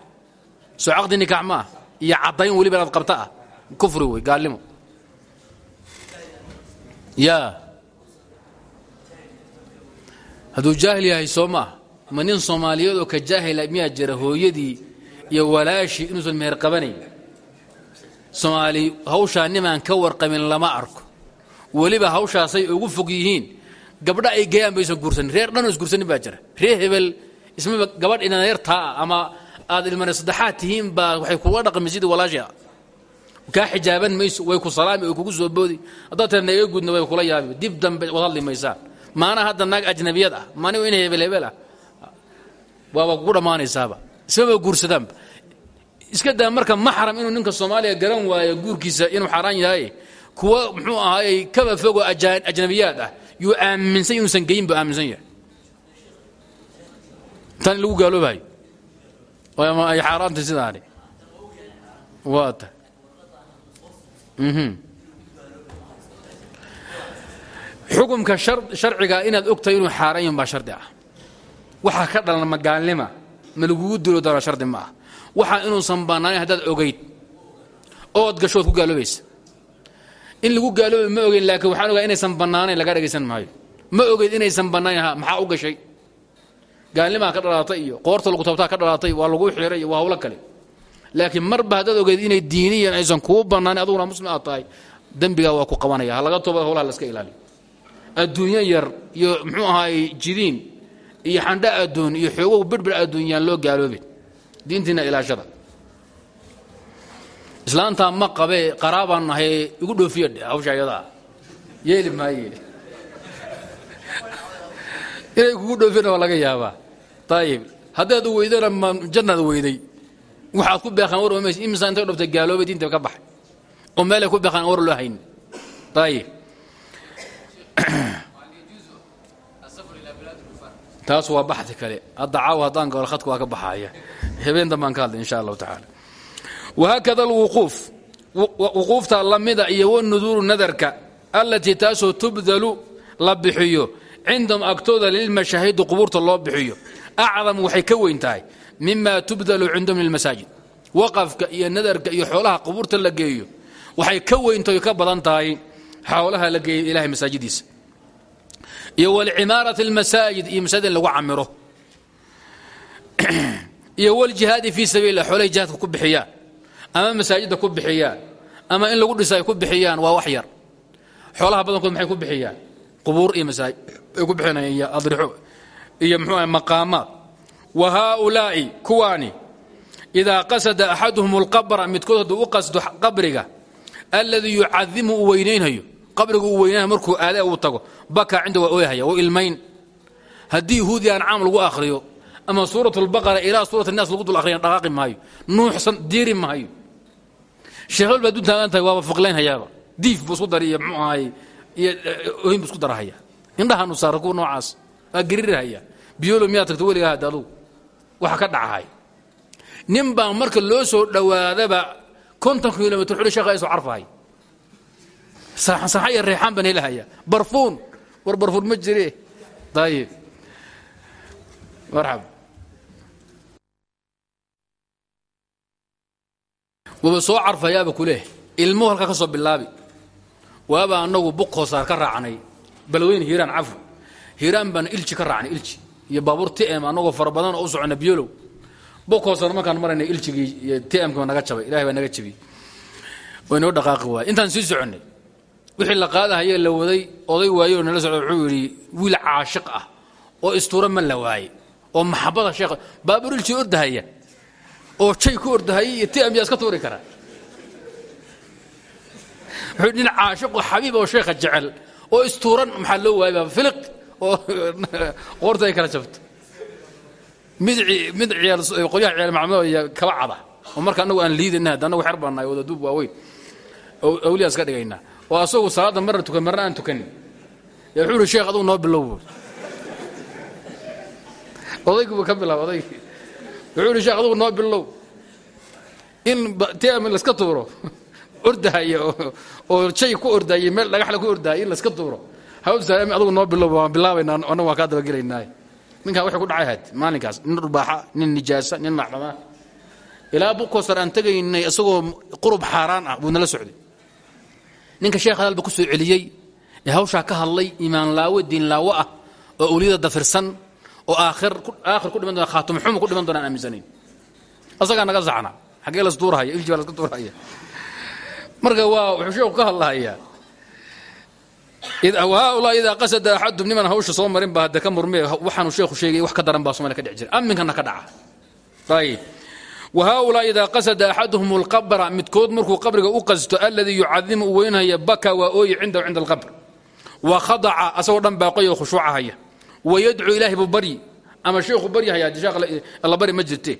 Soo caqdi nikax ma ah. Iyo caddayn weliba inaad qabta ah. Kufri wey gaalnimo. Yaa. Hadduu jaahil yahay soo ma nin soomaaliyeed oo ka jaahila miyaa jira hooyadii iyo walaashii inuusan meher qabanayn? Soomaali hawshaa nimaan ka warqabin lama arko. Weliba hawshaasay ugu fog yihiin gabdha ay geeyaan baysan guursanin. Reer dhanoo isguursanin baa jira. Reer hebel ismaba gabadh inaneertaa ama aad ilmane saddexaad tihiin baa waxay kuga dhaqmi sidii walaashia kaa xijaaban mayso way ku salaami way kugu soo boodi. Haddaad tira naga gudna way kula yaabi. Dib dambe wad maysaan maana hadda naag ajnabiyad ah. Maanigu in hebel hebel ah. Waaba kugu dhammaanaysaaba. Ismaba guursadaanba iska daa marka maxram inuu ninka soomaaliya garan waayo guurkiisa inuu xaaraan yahay. Kuwa muxuu ahaayey kaba fogoo ajnabiyaad ah yuu aaminsan inuusan geyin buu aaminsan yahay. Tan in lagu gaaloobayo. Ama ay xaaraantay sidaani. Waa ta. Xukumka sharciga inaad ogtahay inuu xaaraan yahin baa shardi ah. Waxaa ka dhalan magaalnima ma lagugu dilo doona shardi ma ah. Waxaa inuusan bannaanayn haddaad ogayd ood gashood ku gaaloobaysa in lagu gaaloobay ma ogeyn laakiin waxaan ogaa inaysan bannaanayn laga dhagaysan maayo. Ma ogeyd inaysan bannaanayn maxaa u gashay? Gaalnimaa ka dhalaatay iyo qoorta lagu tabtaa ka dhalaatay waa lagu xiray waa hawlo kale. Laakiin marba haddaad ogeyd inay diiniyan aysan kuu bannaanayn aduguna muslim aad tahay waa ku qabanaya. Ha laga toobad hawlaha la iska ilaaliyo adduunyo yar iyo muxuu ahaay jidiin iyo xandha adduun iyo xoogow birbir adduunyaan loo gaaloobin. Diintiina ilaashada islaantaa ma qabee qaraabaan nahay igu dhoofiya hawsha ayadaa yeeli maaye. Inay kugu dhoofiyana waa laga yaabaa. Ayib haddaad weydana ma jannaad weyday. Waxaad ku beeqaan war maysa imisa intay dhoftay gaaloobay diinta ka baxay. Oo meelay ku beeqaan war loo hayn. Ayib taas waa baxdi kale. Hadda caaw haddaan galo khadka waa ka baxaaya. Habeen dambaan ka hadlay insha allahu tacaala wahaakada alwuquuf wuquufta lamida iyo wanuduuru nadarka allatii taasoo tubdalu la bixiyo cindahum agtooda lilmashaahidi qubuurta loo bixiyo acdamu waxay ka weyn tahay mima tubdalu cindahum lilmasaajid waqafka iyo nadarka iyo xoolaha qubuurta waxay ka weyntahay ka badan tahay xoolaha la geeyo ilahay masaajidiisa iyo wlcimaarat اlmasaajid iyo masaajid in lagu camiro iyo wljihaadi fii sabiil lah xoolahay jihaadka ku bixiyaan ama masaajidda ku bixiyaan ama in lagu dhiso ay ku bixiyaan waa wax yar. Xoolaha badankood maxay ku bixiyaan? Qubuur iyo masaajid ay ku bixinayaan iyo adrixo iyo mxuu ah maqaamaad. Wa haaulaa'i kuwaani idaa qasada axaduhum اlqabra midkood u qasdo qabriga alladii yucadimu uu qabrigu uu markuu aada uu tago bakaa cinda waa ooyahaya wa ilmayn. Haddii yahuudi ancaam lagu akhriyo ama suurat lbaqara ilaa suurat naas lagu akhriyan dhaqaaqi maayo nuuxsan diiri maayo sheekhabal baad u taagan tahay waaba fiqlaynhayaaba diif buu isku dari iyo mxuu ahaay iyo ohin buu isku darahaya. Indhahaanu saara kuwa noocaas waa gerirhaya biyolo miyaad tagto weligaa hadda adugu waxa ka dhacahay. Nin baa marka loo soo dhowaadaba konton kilomitr xuli sheekha ay soo carfahay. Saxa iyo reexaan baan helahaya barfuun war barfuun ma jire. Ayib marxab waba soo carfayaaba kuleh ilmuhu halkaa ka soo bilaabi waaba annagu buq hoosaar ka raacnay. Balweyn hiiraan cafu. Hiiraan baan ilji ka raacnay ilji. Iyo baabuur tm annagoo fara u socona biyolow buq hoosaar markaan marayna iljigii iyo tmkii naga jabay ilahay baa naga jabiyey. Waynoo dhaqaaqi waay intaan sii soconnay wixii la qaadahaye la waday oday waayo nala socda wuxuu yidhi wiil caashiq ah oo istuura ma la waaye oo maxabada sheekha baabuur ilji ordahaya oo jay ku ordahaya iyo tm yaa iska tuuri karaa wuxuu nin caashiqo xabiib oo sheekha jecel oo istuuran maxaa loo waayay baa filiq oo (laughs) qoorta ay kala jabto. Mid mid ciyaal qolyaha ciyaal macmudo iyo kaba cada oo marka annagu aan liidayna hadda annagu xer baan nahay wada duub waaweyn. Awliyaa iska dhigaynaa. Oo asagu salaadda marna tukan marna aan tukanin. Wuxuu ihi sheekh adugu noo bilow (laughs) odayguba ka bilaab odaygi wuxuu ihi sheekh adugu noo bilow in tm laska tuuro. Ordahaya oo jay ku ordahaya meel dhagaxle ku ordahaya in laska tuuro. (laughs) Hawsaami adugu noo bilow waan bilaabaynaa annagu waan kaa dabagelaynaa ninkaa waxay ku dhacay had maalinkaas. Nin dhubaaxa nin nijaasa nin macdama ilaa bukosar aan isagoo qurub xaaraan ah buu nala socday. Ninka sheekh hadalba ku soo celiyey ee hawshaa ka hadlay iimaan laawo diin laawo ah oo awliyada dafirsan oo aakhir ku dhiman doona khaatum xumu ku dhiman doona aan aaminsanayn. Asagaa naga saxna xaggee las duurahaya ilji baa laska duurahaya. Marka waa wuxuu sheekhu ka hadlahayaa haaulaa idaa qasada axadum niman hawsha soo marin baa hadda ka murmee waxaanu sheekhu sheegay wax ka daran baa somalia ka dhici jira aminkana ka dhaca. Ayib whaaulaa idaa qasada axaduhum اlqabra midkood markuu qabriga u qasto aladii yucadimu u weynhaya baka waa ooyi cindahu cinda alqabr wa khadaca asagoo dhan baaqoyo khushuucahaya wayadcuu ilahay buu baryi ama sheekhu baryahaya alla bari ma jirte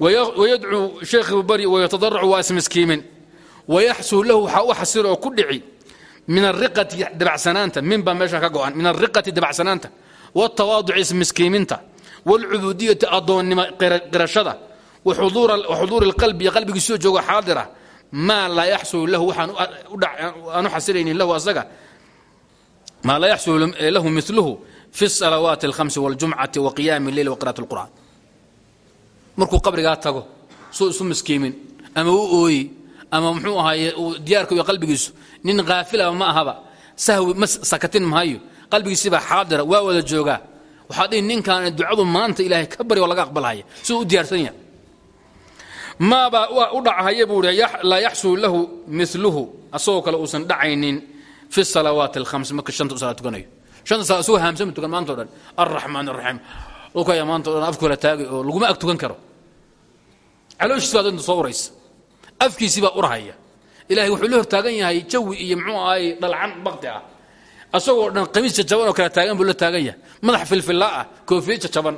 wayadcuu sheekhiibuu baryi wayatadaracu waa ismiskiimin wayaxsuu lahu waxaa u xasil oo ku dhici min ariqati dabacsanaanta min baa meesha ka go'an min ariqati dabacsanaanta wاtawaaduci ismiskiiminta wاlcubudiyati adoonnimo qirashada waxuduuri اlqalbi iyo qalbigiisoo joogo xaadira maa laa yaxsulu lahu waxaan u xasilaynin lahu asaga maa laa yaxsulu lahu miluhu fi salawaati alhamsi waljumcati wa qiyaami leyl waqira'at lqur'aan markuu qabrigaa tago suu isu miskiimin ama u ooyi ama muxuu ahaay diyaarka iyo qalbigiisu nin haafilaba ma ahaba sahwi ma sakatin mahayo qalbigiisibaa xaadira waa wada joogaa waxaad dhihi ninkaan ducadu maanta ilaahay ka bari oo laga aqbalhaya siduu u diyaarsanyaa maabaa u dhachaya buu i laa yaxsulu lahu miluhu asagoo kale uusan dhacaynin fi salawaati alhams marka shanta u shanta sala isagoo haamsama tukan maanta o dhan alraxmaan araxiim dhulkaya maanta o dhan afku kala taagay oo laguma ag tukan karo calooshiis baa danta soo uraysa afkiisii baa urahaya ilahay wuxuu la hortaagan yahay jawi iyo muxuu ahaay dhalcan bakti ah asagoo dhan qamiis jajaban oo kala taagan buu la taagan yahay madax filfilla ah koofiyad jajaban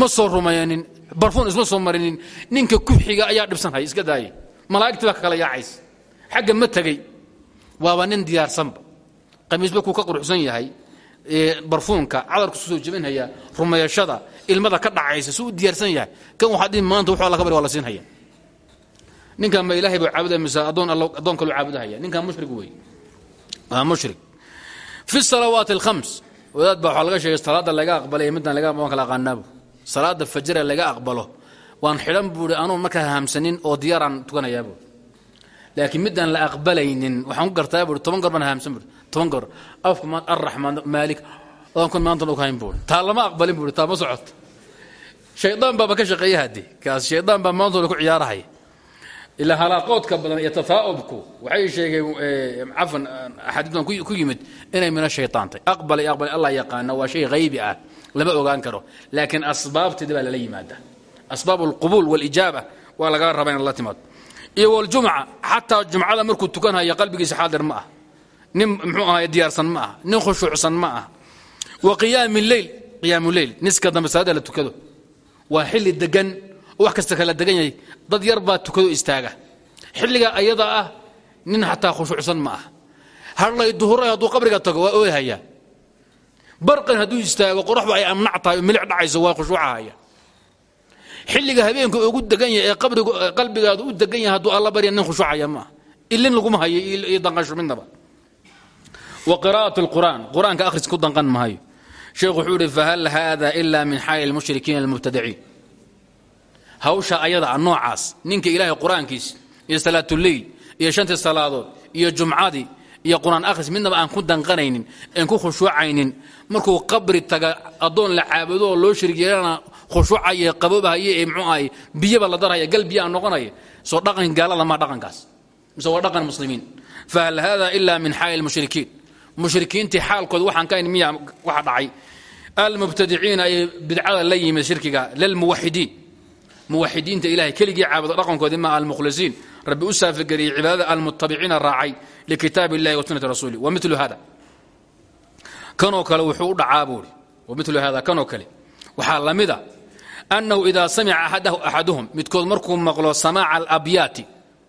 ma soo rumaynin barfuun isma soo marinin ninka kubxiga ayaa dhibsanhaya iska daayay malaa'igtii baa ka kala yaacays xagga ma tegey waaba nin diyaarsanba qamiisba kuu ka quruxsan yahay barfuunka cadarku soo jebinhaya rumayashada ilmada ka dhacaysa suu u diyaarsan yahay. Kan waxaa dhihi maanta wuxuu alla ka bari waa la siinhaya ninkan ma ilahay buu caabudaya mise addoon kaluu caabudahaya. Ninkan mushrig wey. Waa mushrig fi salawaati alkhams wadaad baa waxaa sheegay salaadda laga aqbalay midaan laga aqbal kala aqaanaabu salaada fajra laga aqbalo waan xidhan buui anuu markaa haamsanin oo diyaaraan tukanayaa buui laakiin midaan la aqbalaynin waxaan ku gartaa buui toban goor baan haamsan buui toban goor. Afku arraxmaan maalik adaan kun maanta oghayn buui taa lama aqbalin buui taa ma socoto shaydaan baaba ka shaqeeya haddii. Kaas shaydaan baa maantooda ku ciyaarahaya ilaa halaaqoodka badan iyo tataa'ubku waxay sheegeen cafan axaadiistan ku yimid inay mina shaytaantay. Aqbal iyo aqbal allah yaqaana waa shay haybi ah. Lama ogaan karo. Laakiin asbaabteeda baa lala yimaada asbaab alqubuul walijaaba waa lagaa rabaa inaad la timaado iyo waljumca xataa jumcada markuu tukanhaya qalbigiisa xaadir ma ah. Nin muxuu ahay diyaarsan ma ah. Nin khushuucsan ma ah. Wa qiyaami leyl qiyaamu leyl niska dambe la tukado. Waa xilli degan wax kasta kala degan yahay. Dad yar baa tukado istaaga. Xilliga ayada ah nin xataa khushuucsan ma ah. Hadlay duhuray hadduu qabriga tago waa ooyhaya barqan hadduu istaago qoraxdu ay amnac milic dhacayso waa khushuucahaya xilliga habeenka ugu degan yahay ee qabrigu qalbigaadu u degan yahay hadduu alla barya nin khushuucaya ma ah ilin laguma hayo iyo danqasho midnaba. Wa qiraa'at alqur'aan qur'aanka akhris ku danqan maayo sheekhu wuxuu fahal hada ila min xaali lmushrikiina almubtadiciin hawsha ayada a noocaas ninka ilaahay qur'aankiis iyo salaatuleyl iyo shantii salaadood iyo jumcadii iyo qur'aan akhris midnaba aan ku danqanaynin aan ku khushuucaynin. Markuu qabri taga addoon la caabudo oo loo shirig yeelana khushuucaya qaboobahaye ee muxuu ahay biyaba la darhaya gal biyaa noqonaya. Soo dhaqan gaalada maa dhaqankaas. Mise waa dhaqan muslimiin. Fahal hada ila min xaali lmushrikiin mushrikiintii xaalkooda waxaan ka hayn miya waxa dhacay. Almubtadiciina ee bidcada la yimid shirkiga lilmuwaxidiin muwaxidiinta ilahay keligii caabudo dhaqankoodii ma almukhlisiin rabbi u saafigeliyey cibaadada almutabiciina raacay likitaab illahi wa sunnati rasuuli wa milu hada kanoo kale wuxuu u dhacaa buuri wa milu hada kanoo kale waxaa la mida annahu idaa samica axaduhum midkood markuu maqlo samaaca alabyaati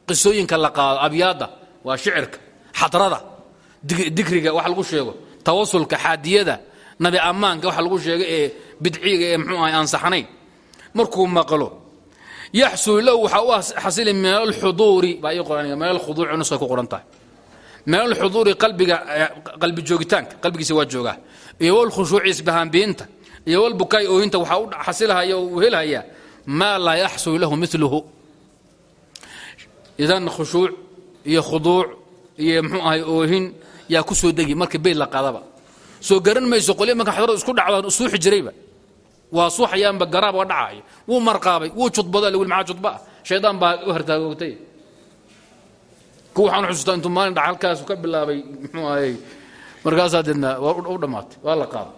qisooyinka la qaado abyaadda waa shicirka xadrada dikriga wax lagu sheego tawasulka xaadiyada nabi ammaanka wax yaxsul lahu waxaa u xasili min alxuduuri baa ii qoran min alkhuduuci nuska ku qoran tahay. Min alxuduuri qalbiga qalbi joogitaanka qalbigiisa waa joogaa iyo walkhushuuci isbahaanbiinta iyo walbukaay oohinta waxaa u xasilahaya oo uu helhayaa maa laa yaxsul lahu miluhu idan khushuuc iyo khuduuc iyo mxuu ahay oohin yaa ku soo degi marka beyd la qaadaba. Soo garan mayso qolya marka xadradu isku dhacdaan suuxi jirayba waa suuxayaanba garaab waa dhacaayo wuu marqaabay wuu judbada lawil maxaa judba ah shaydaan baa u hartaagoogtay ku waxaan xusuustaa intuu maalin dhac halkaasu ka bilaabay muxuu ahayy markaasaa deedna waa u dhammaatay waa la qaaday.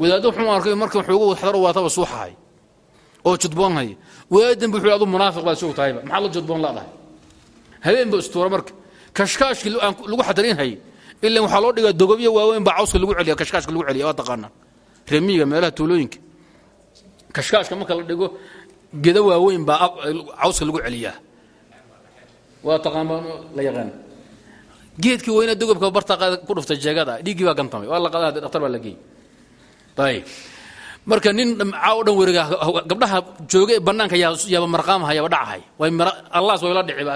Wadaaddo wuxuu arkay marka xoogu xadaro waataba suuxahay oo judboonhaya wadaaddan bu wuxuu adu munaafiq baad sug tahayba maxaa la judboon laadahay habeen ba istuura marka. Kashkaashkii lagu xadarinhayay ilan waxaa loo dhigaa dogobyo waaweyn baa cawska lagu celiya kashkaashka lagu celiya waa taqaanaa. Remiga meelaha tuulooyinka kashkaashka marka la dhigo geda waaweyn baa cawska lagu celiyaa. Waa taqaan la yaqaan. Geedkii weyna dogobka barta ku dhuftay jeegada dhiiggii baa gantamay. Waa la qadaa dhaktar baa la geeyey ayib. Marka nin caaw dhan weriga gabdhaha jooga ee bannaanka yaaba marqaamahayaba dhacahay allaas way la dhiciba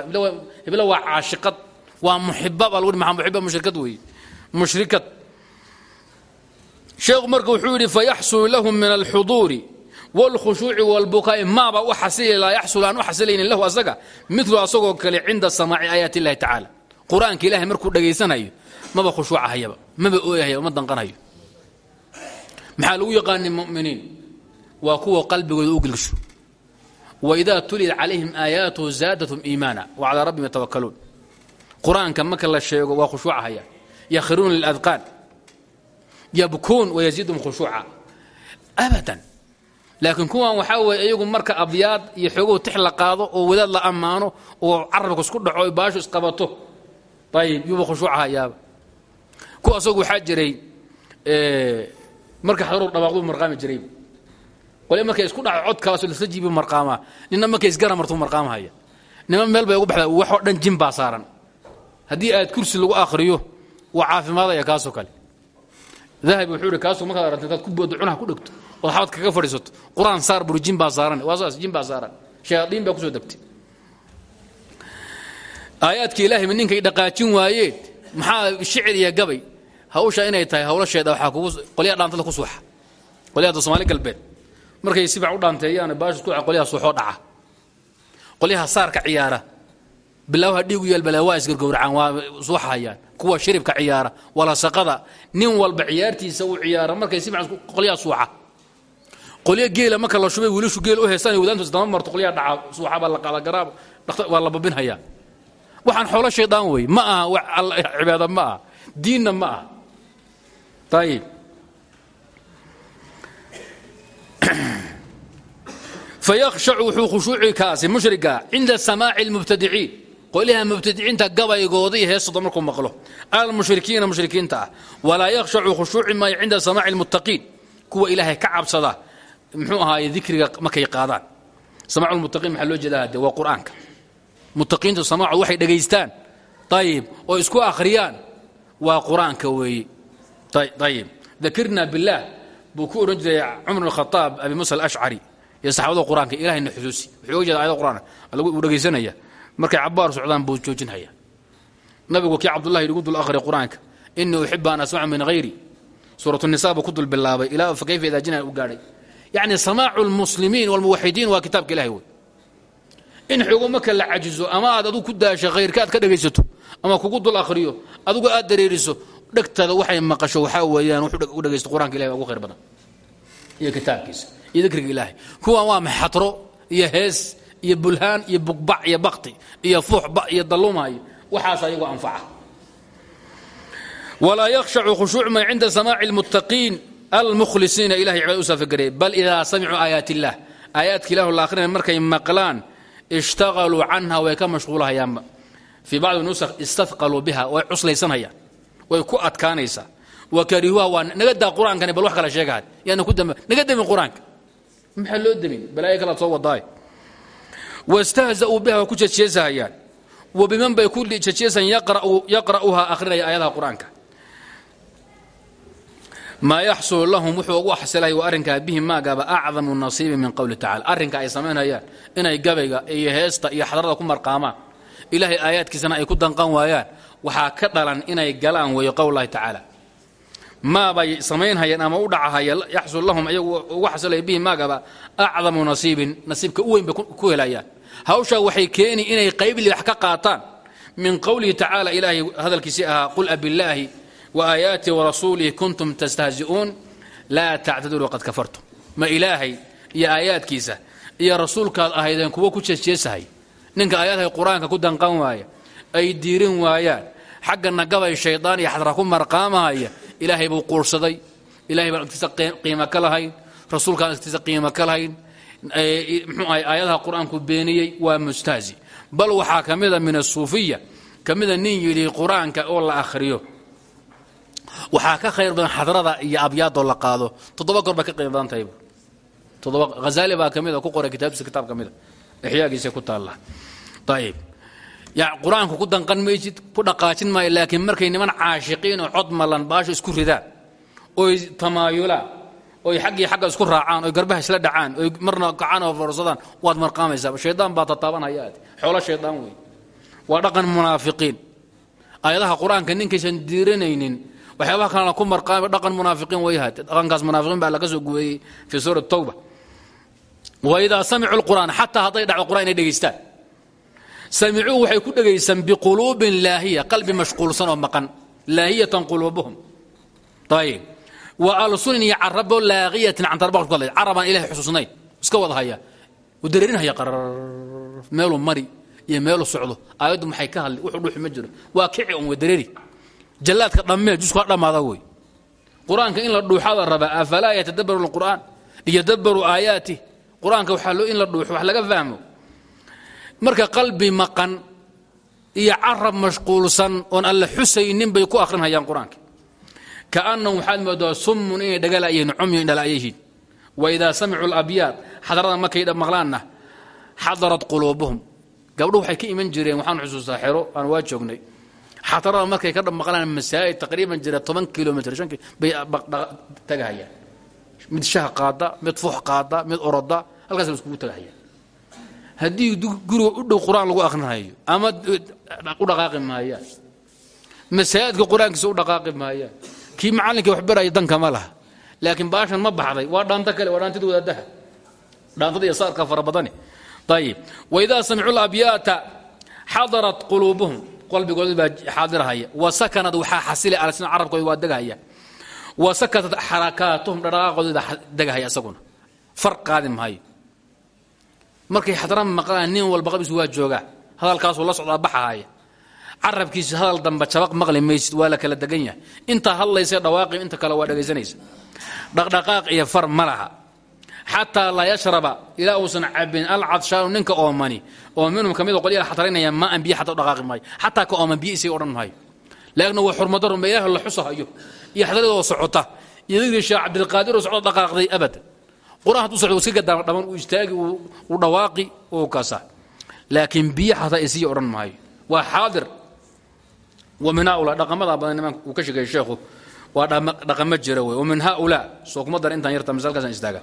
hebla waa caashiqad waa muxiba baa lagu maa muxiba mushrikad weeye mushrikad. Sheekhu marka wuxuu yidhi fayaxsulu lahu min alxuduuri wlkhushuuci wاlbukaai maaba u xasili laa yaxsulu aan u xasilaynin lahu asaga milu asagoo kale cinda samaaci aayaati illahi tacaala qur'aanka ilaahay markuu dhegaysanayo maba khushuucahayaba maba ooyahayaba ma danqanayo maxaa lagu yaqaanay muminiin waa kuwa qalbigooda u gelgasho waidaa tuliyat calayhim aayaatuhu zaadatum iimaana wacalaa rabbim yatawakaluun qur'aanka marka la sheego waa khushuucahaya yakhruuna liladqaan yabkuun wayaziidum khushuuca abadan laakiin kuwan waxaa weeye iyagu marka abyaad iyo xoogow tix la qaado oo wadaad la ammaano oo carabka isku dhaco o baashu isqabato ayib yuuba khushuucahayaaba ku asagu waxaa jiray marka xadaru dhawaaqduu marqaami jirayba qole markay isku dhaco codkaasu lasla jiibi marqaamaa nina markay isgara martuu marqaamahaya. Nima meel bay ugu baxda waxoo dhan jin baa saaran. Haddii aad kursi lagu akhriyo waa caafimaadaya kaasoo kale. Dahabi wuxuu ihi kaasoo markaad aragto intaad ku boodo cunaha ku dhegto ood kaga fadhiisato qur'aan saar buri jin waa saas jin baa saaran. Shayaadiin baa ku soo degtay. Aayaadka ilaahay ma ninkay dhaqaajin waayeed maxaa shicir iyo gabay? Hawsha inay tahay hawlasheeda waxaa kugu qolyaha dhaantada ku suuxa qolyahada soomaali galbeed. Markay sifac u dhaanteeyaan baashu ku qolyaha suuxoo dhaca. Qolyaha saarka ciyaara. Bilaawaha dhiigu yeelbala waa isgargowracaan waa suuxahayaan kuwa shiribka ciyaara walasaqada nin walba ciyaartiisa uu ciyaara markay sifac qolyaha suuxa qolyo geela marka la shubay wiilashu geel u heestaan wadaantoos dama marto qolyaha dhaca suuxa baa la qaada garaab waa la babinhayaa. Waxaan xoolo shaydaan wey ma aha cibaada ma aha diinna ma aha. Ayib (clears throat) fayakhshacu wuxuu khushuuci kaasi cinda samaaci اlmubtadiciin qoliha mubtadiciinta gabaygooda iyo markuu maqlo. Almushrikiina mushrikiinta ah walaa yakhshacu khushuuci maayo cinda samaaci lmuttaqiin kuwa ilaahay ka cabsada muxuu ahaaye dikriga markay qaadaan. Samaacu lmuttaqiin maxaa loo jeedaa de waa qur'aanka? Muttaqiintu samaacu waxay dhegaystaan. Ayib oo isku akhriyaan. Waa qur'aanka weeye ayib dakirna billaah buu ku odhan jiray cumar bn khaaab abi musa alashcari iyo saxaabada qur'aanka ilahayna xusuusi. Wuxuu oga jeeda ayada qur'aanka uu dhegaysanaya. Markay cabaar socdaan buu joojinhaya nabigu kii cabdullahi igu dul akhriya qur'aanka. Inii uxibu an asmaca min hayri suuratu nisa buu ku dul bilaabay. Ilaa fa kayfa idaajina u gaadhay yacni samaacu lmuslimiin walmuwaxidiin waa kitaabka ilahay wey in xogo marka la cajizo ama aad adigu ku daasha khayrka aad ka dhegaysato ama kugu waxay maqasho waxaa weeyaan wuxuu dhegaysto waa ugu khayr badan iyo kitaabkiisa iyo dikriga ilaahay kuwan waa maxatro iyo hees iyo bulhaan iyo bugbac iyo bakti iyo fuuxba iyo dallumayo waxaas ayagu anfaca walaa yakhshacu khushuucma cinda samaaci lmuttaqiin almukhlisiina ilahay cibaad u saafagarey bal idaa samicuu aayaat illah aayaadka ilahu la akhrinaya markay maqlaan ishtaqaluu canha way ka mashquulahayaanba. Fii bacdi nusakh istaqaluu biha way cuslaysanhayaan way ku adkaanaysaa. Wa karihuha waa naga daa qur'aankani bal wax kala sheegahay yaana ku dambe naga demin qur'aanka. Maxaa loo demin balaayo kalaad soo wadaay wastahza'uu biha waa ku jejeesahayaan wa biman bay ku jejeesahan yaqra'uha akhrinaya aayadaha qur'aanka maa yaxsulu lahum wuxuu ugu xasilaya waa arrinkaa bihi maagaba acdamu nasiibi min qowli tacala arrinka ay samaynayaan inay gabayga iyo heesta iyo xadrada ku marqaamaan. Ilaahay aayaadkiisana ay ku danqan waayaan. Waxaa ka dhalan inay galaan weeye qowllahi tacaala. Maabay samaynhayaan ama u dhacahaya yaxsul lahum ayagu ugu xasilaya bihi maagaba acdamu nasiibin nasiibka u weyn ku helayaan. Hawshaa waxay keeni inay qayb libax ka qaataan. Min qowlihi tacaala ilaahay hadalkiisii qul abillaahi waayaatii warasuulihi kuntum tastahzi'uun laa tactadiru qad kafartum. Ma ilaahay iyo aayaadkiisa iyo rasuulkaad ahaydeen kuwo ku jeesjeesahay. Ninka aayaadka qur'aanka ku danqan waaya ay diirin waayaan. Xaggana gabay shaydaan iyo xadra ku marqaamahaya ilaahay buu quursaday. Ilahay baan agtiisa qiima ka lahayn. Rasuulkaan agtiisa qiima ka lahayn. Mxuu ahay aayadaha qur'aanku beeniyey waa mustahzi. Bal waxaa ka mida min asuufiya ka nin yidhi qur'aanka oo la akhriyo waxaa ka khayr badan xadrada iyo abyaadoo la qaado. Toddoba goor bay ka qiimo badan toddoba hazaali baa ka mida ku qoray kitaabkiisa kitaab ka mida ixyaagiisa ku taalla. Ayib ya qur'aanku ku danqan maysid ku dhaqaajin maayo laakiin markay niman caashiqiin oo cod baasho isku ridaan oy tamaayulaan oy xaggii xagga isku raacaan oy garbaha isla dhacaan oy marna kacaan oo forsadaan waad marqaamaysaa shaydaan baa tataabanhaya xoolo shaydaan wey waa dhaqan munaafiqiin. Aayadaha qur'aanka ninkaysan diiranaynin waxyaabaha kalena ku marqaami dhaqan munaafiqiin wayhat dhaqankaas munaafiqiin baa laga soo guweeyey fii suurati tawba. Wa idaa samicuu lqur'aan xataa hadday dhacdo qur'an inay dhegaystaan samicuu waxay ku dhegaystaan biquluubin laahiya qalbi mashquulsan oo maqan laahiyatan quluubuhum. Ayib wa alsunin iyo carabo laaqiyatin cantarbaq ku hadlay carabaan ilahay xusuusnayn. Iska wada haya. U dareerinhaya qarar meeluu mari iyo meeluu socdo. Aayaddu maxay ka hadli? Wuxuu dhuuxi ma jiro. Waa kici un wa dareeri jallaadka dhammee jusku ha dhammaada wey in la dhuuxaa la rabaa afalaa yatadabbaru lqur'aan liyadabbaruu aayaatih qur'aanka waxaa in la dhuuxo wax laga fahmo. Marka qalbi maqan iyo carab mashquulsan oon alla xusaynin bay ku akhrinhayaan qur'aanka. Kaannahum waxaad moodaa summun inay dhagalayihiin cumyun dhala'yayihiin wa idaa samicuu labyaad xadarada markay maqlaanna xadarat quluubuhum. Gabdhuhu waxay ka iman jireen waxaan xusuustaa xero aan waa joognay xatarada markay ka maqlaan masaajid taqriiban jira toban kilomitr shan bay tagahayaan. Mid shah qaada mid fux qaada mid oroda halkaas ba iskugu tagahayaan. Haddii guriga u dhow qur'aan lagu akhrinayo ama u dhaqaaqi maayaan masaajidka qur'aankiisa u dhaqaaqi maayaan kii macallinkii wax baraya danka ma laha. Laakiin baashan ma baxday waa dhaanto kale waa dhaantida wadaadaha dhaantada iyo saadka fara badani. Ayib waidaa samicuu labyaata xadarat quluubuhum qalbigooda baa xaadirahaya wa sakanad waxaa xasila alsina carabkooda waa degahaya. Wa sakatat xarakaatuhum dhaqaaqooda baa degahaya isaguna far qaadi markay xadra maqlaan nin walba qabis waa joogaa hadalkaasuu la socdaa baxahaya carabkiisa hadal damba jabaq maqli maysid waa la kala degan yahay. Intaa hadlaysa dhawaaqi inta kale waa dhegaysanaysa dhaqdhaqaaq iyo far ma laha. Xataa laa yashraba ilaa uusan cabin alcadshaanu ninka oomani oo minhum ka mid o qolyaha xataraynaya maan biyo xataa dhaqaaqi maayo. Xataa ka ooman biyo isii odhan maayo. Laagna waa xurmado runba ilaah la xusahayo. Iyo xadaradoo socota. Iyo digrii sheekh cabdilqaadir oo socdo dhaqaaqday abad. Qur'aan hadduu socdo iska gadaama dhaman uu istaagi uu dhawaaqi uu kasa laakiin biyo xataa isii odhan maayo. Waa xaadir. Wa min haulaa dhaqamada badan nimanka uu ka sheegay sheekhu waa dhaqamo jira wey wa min haulaa soo kuma dar intaan yarta masalkaasaan istaaga.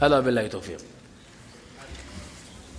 Hada billahi towfiiq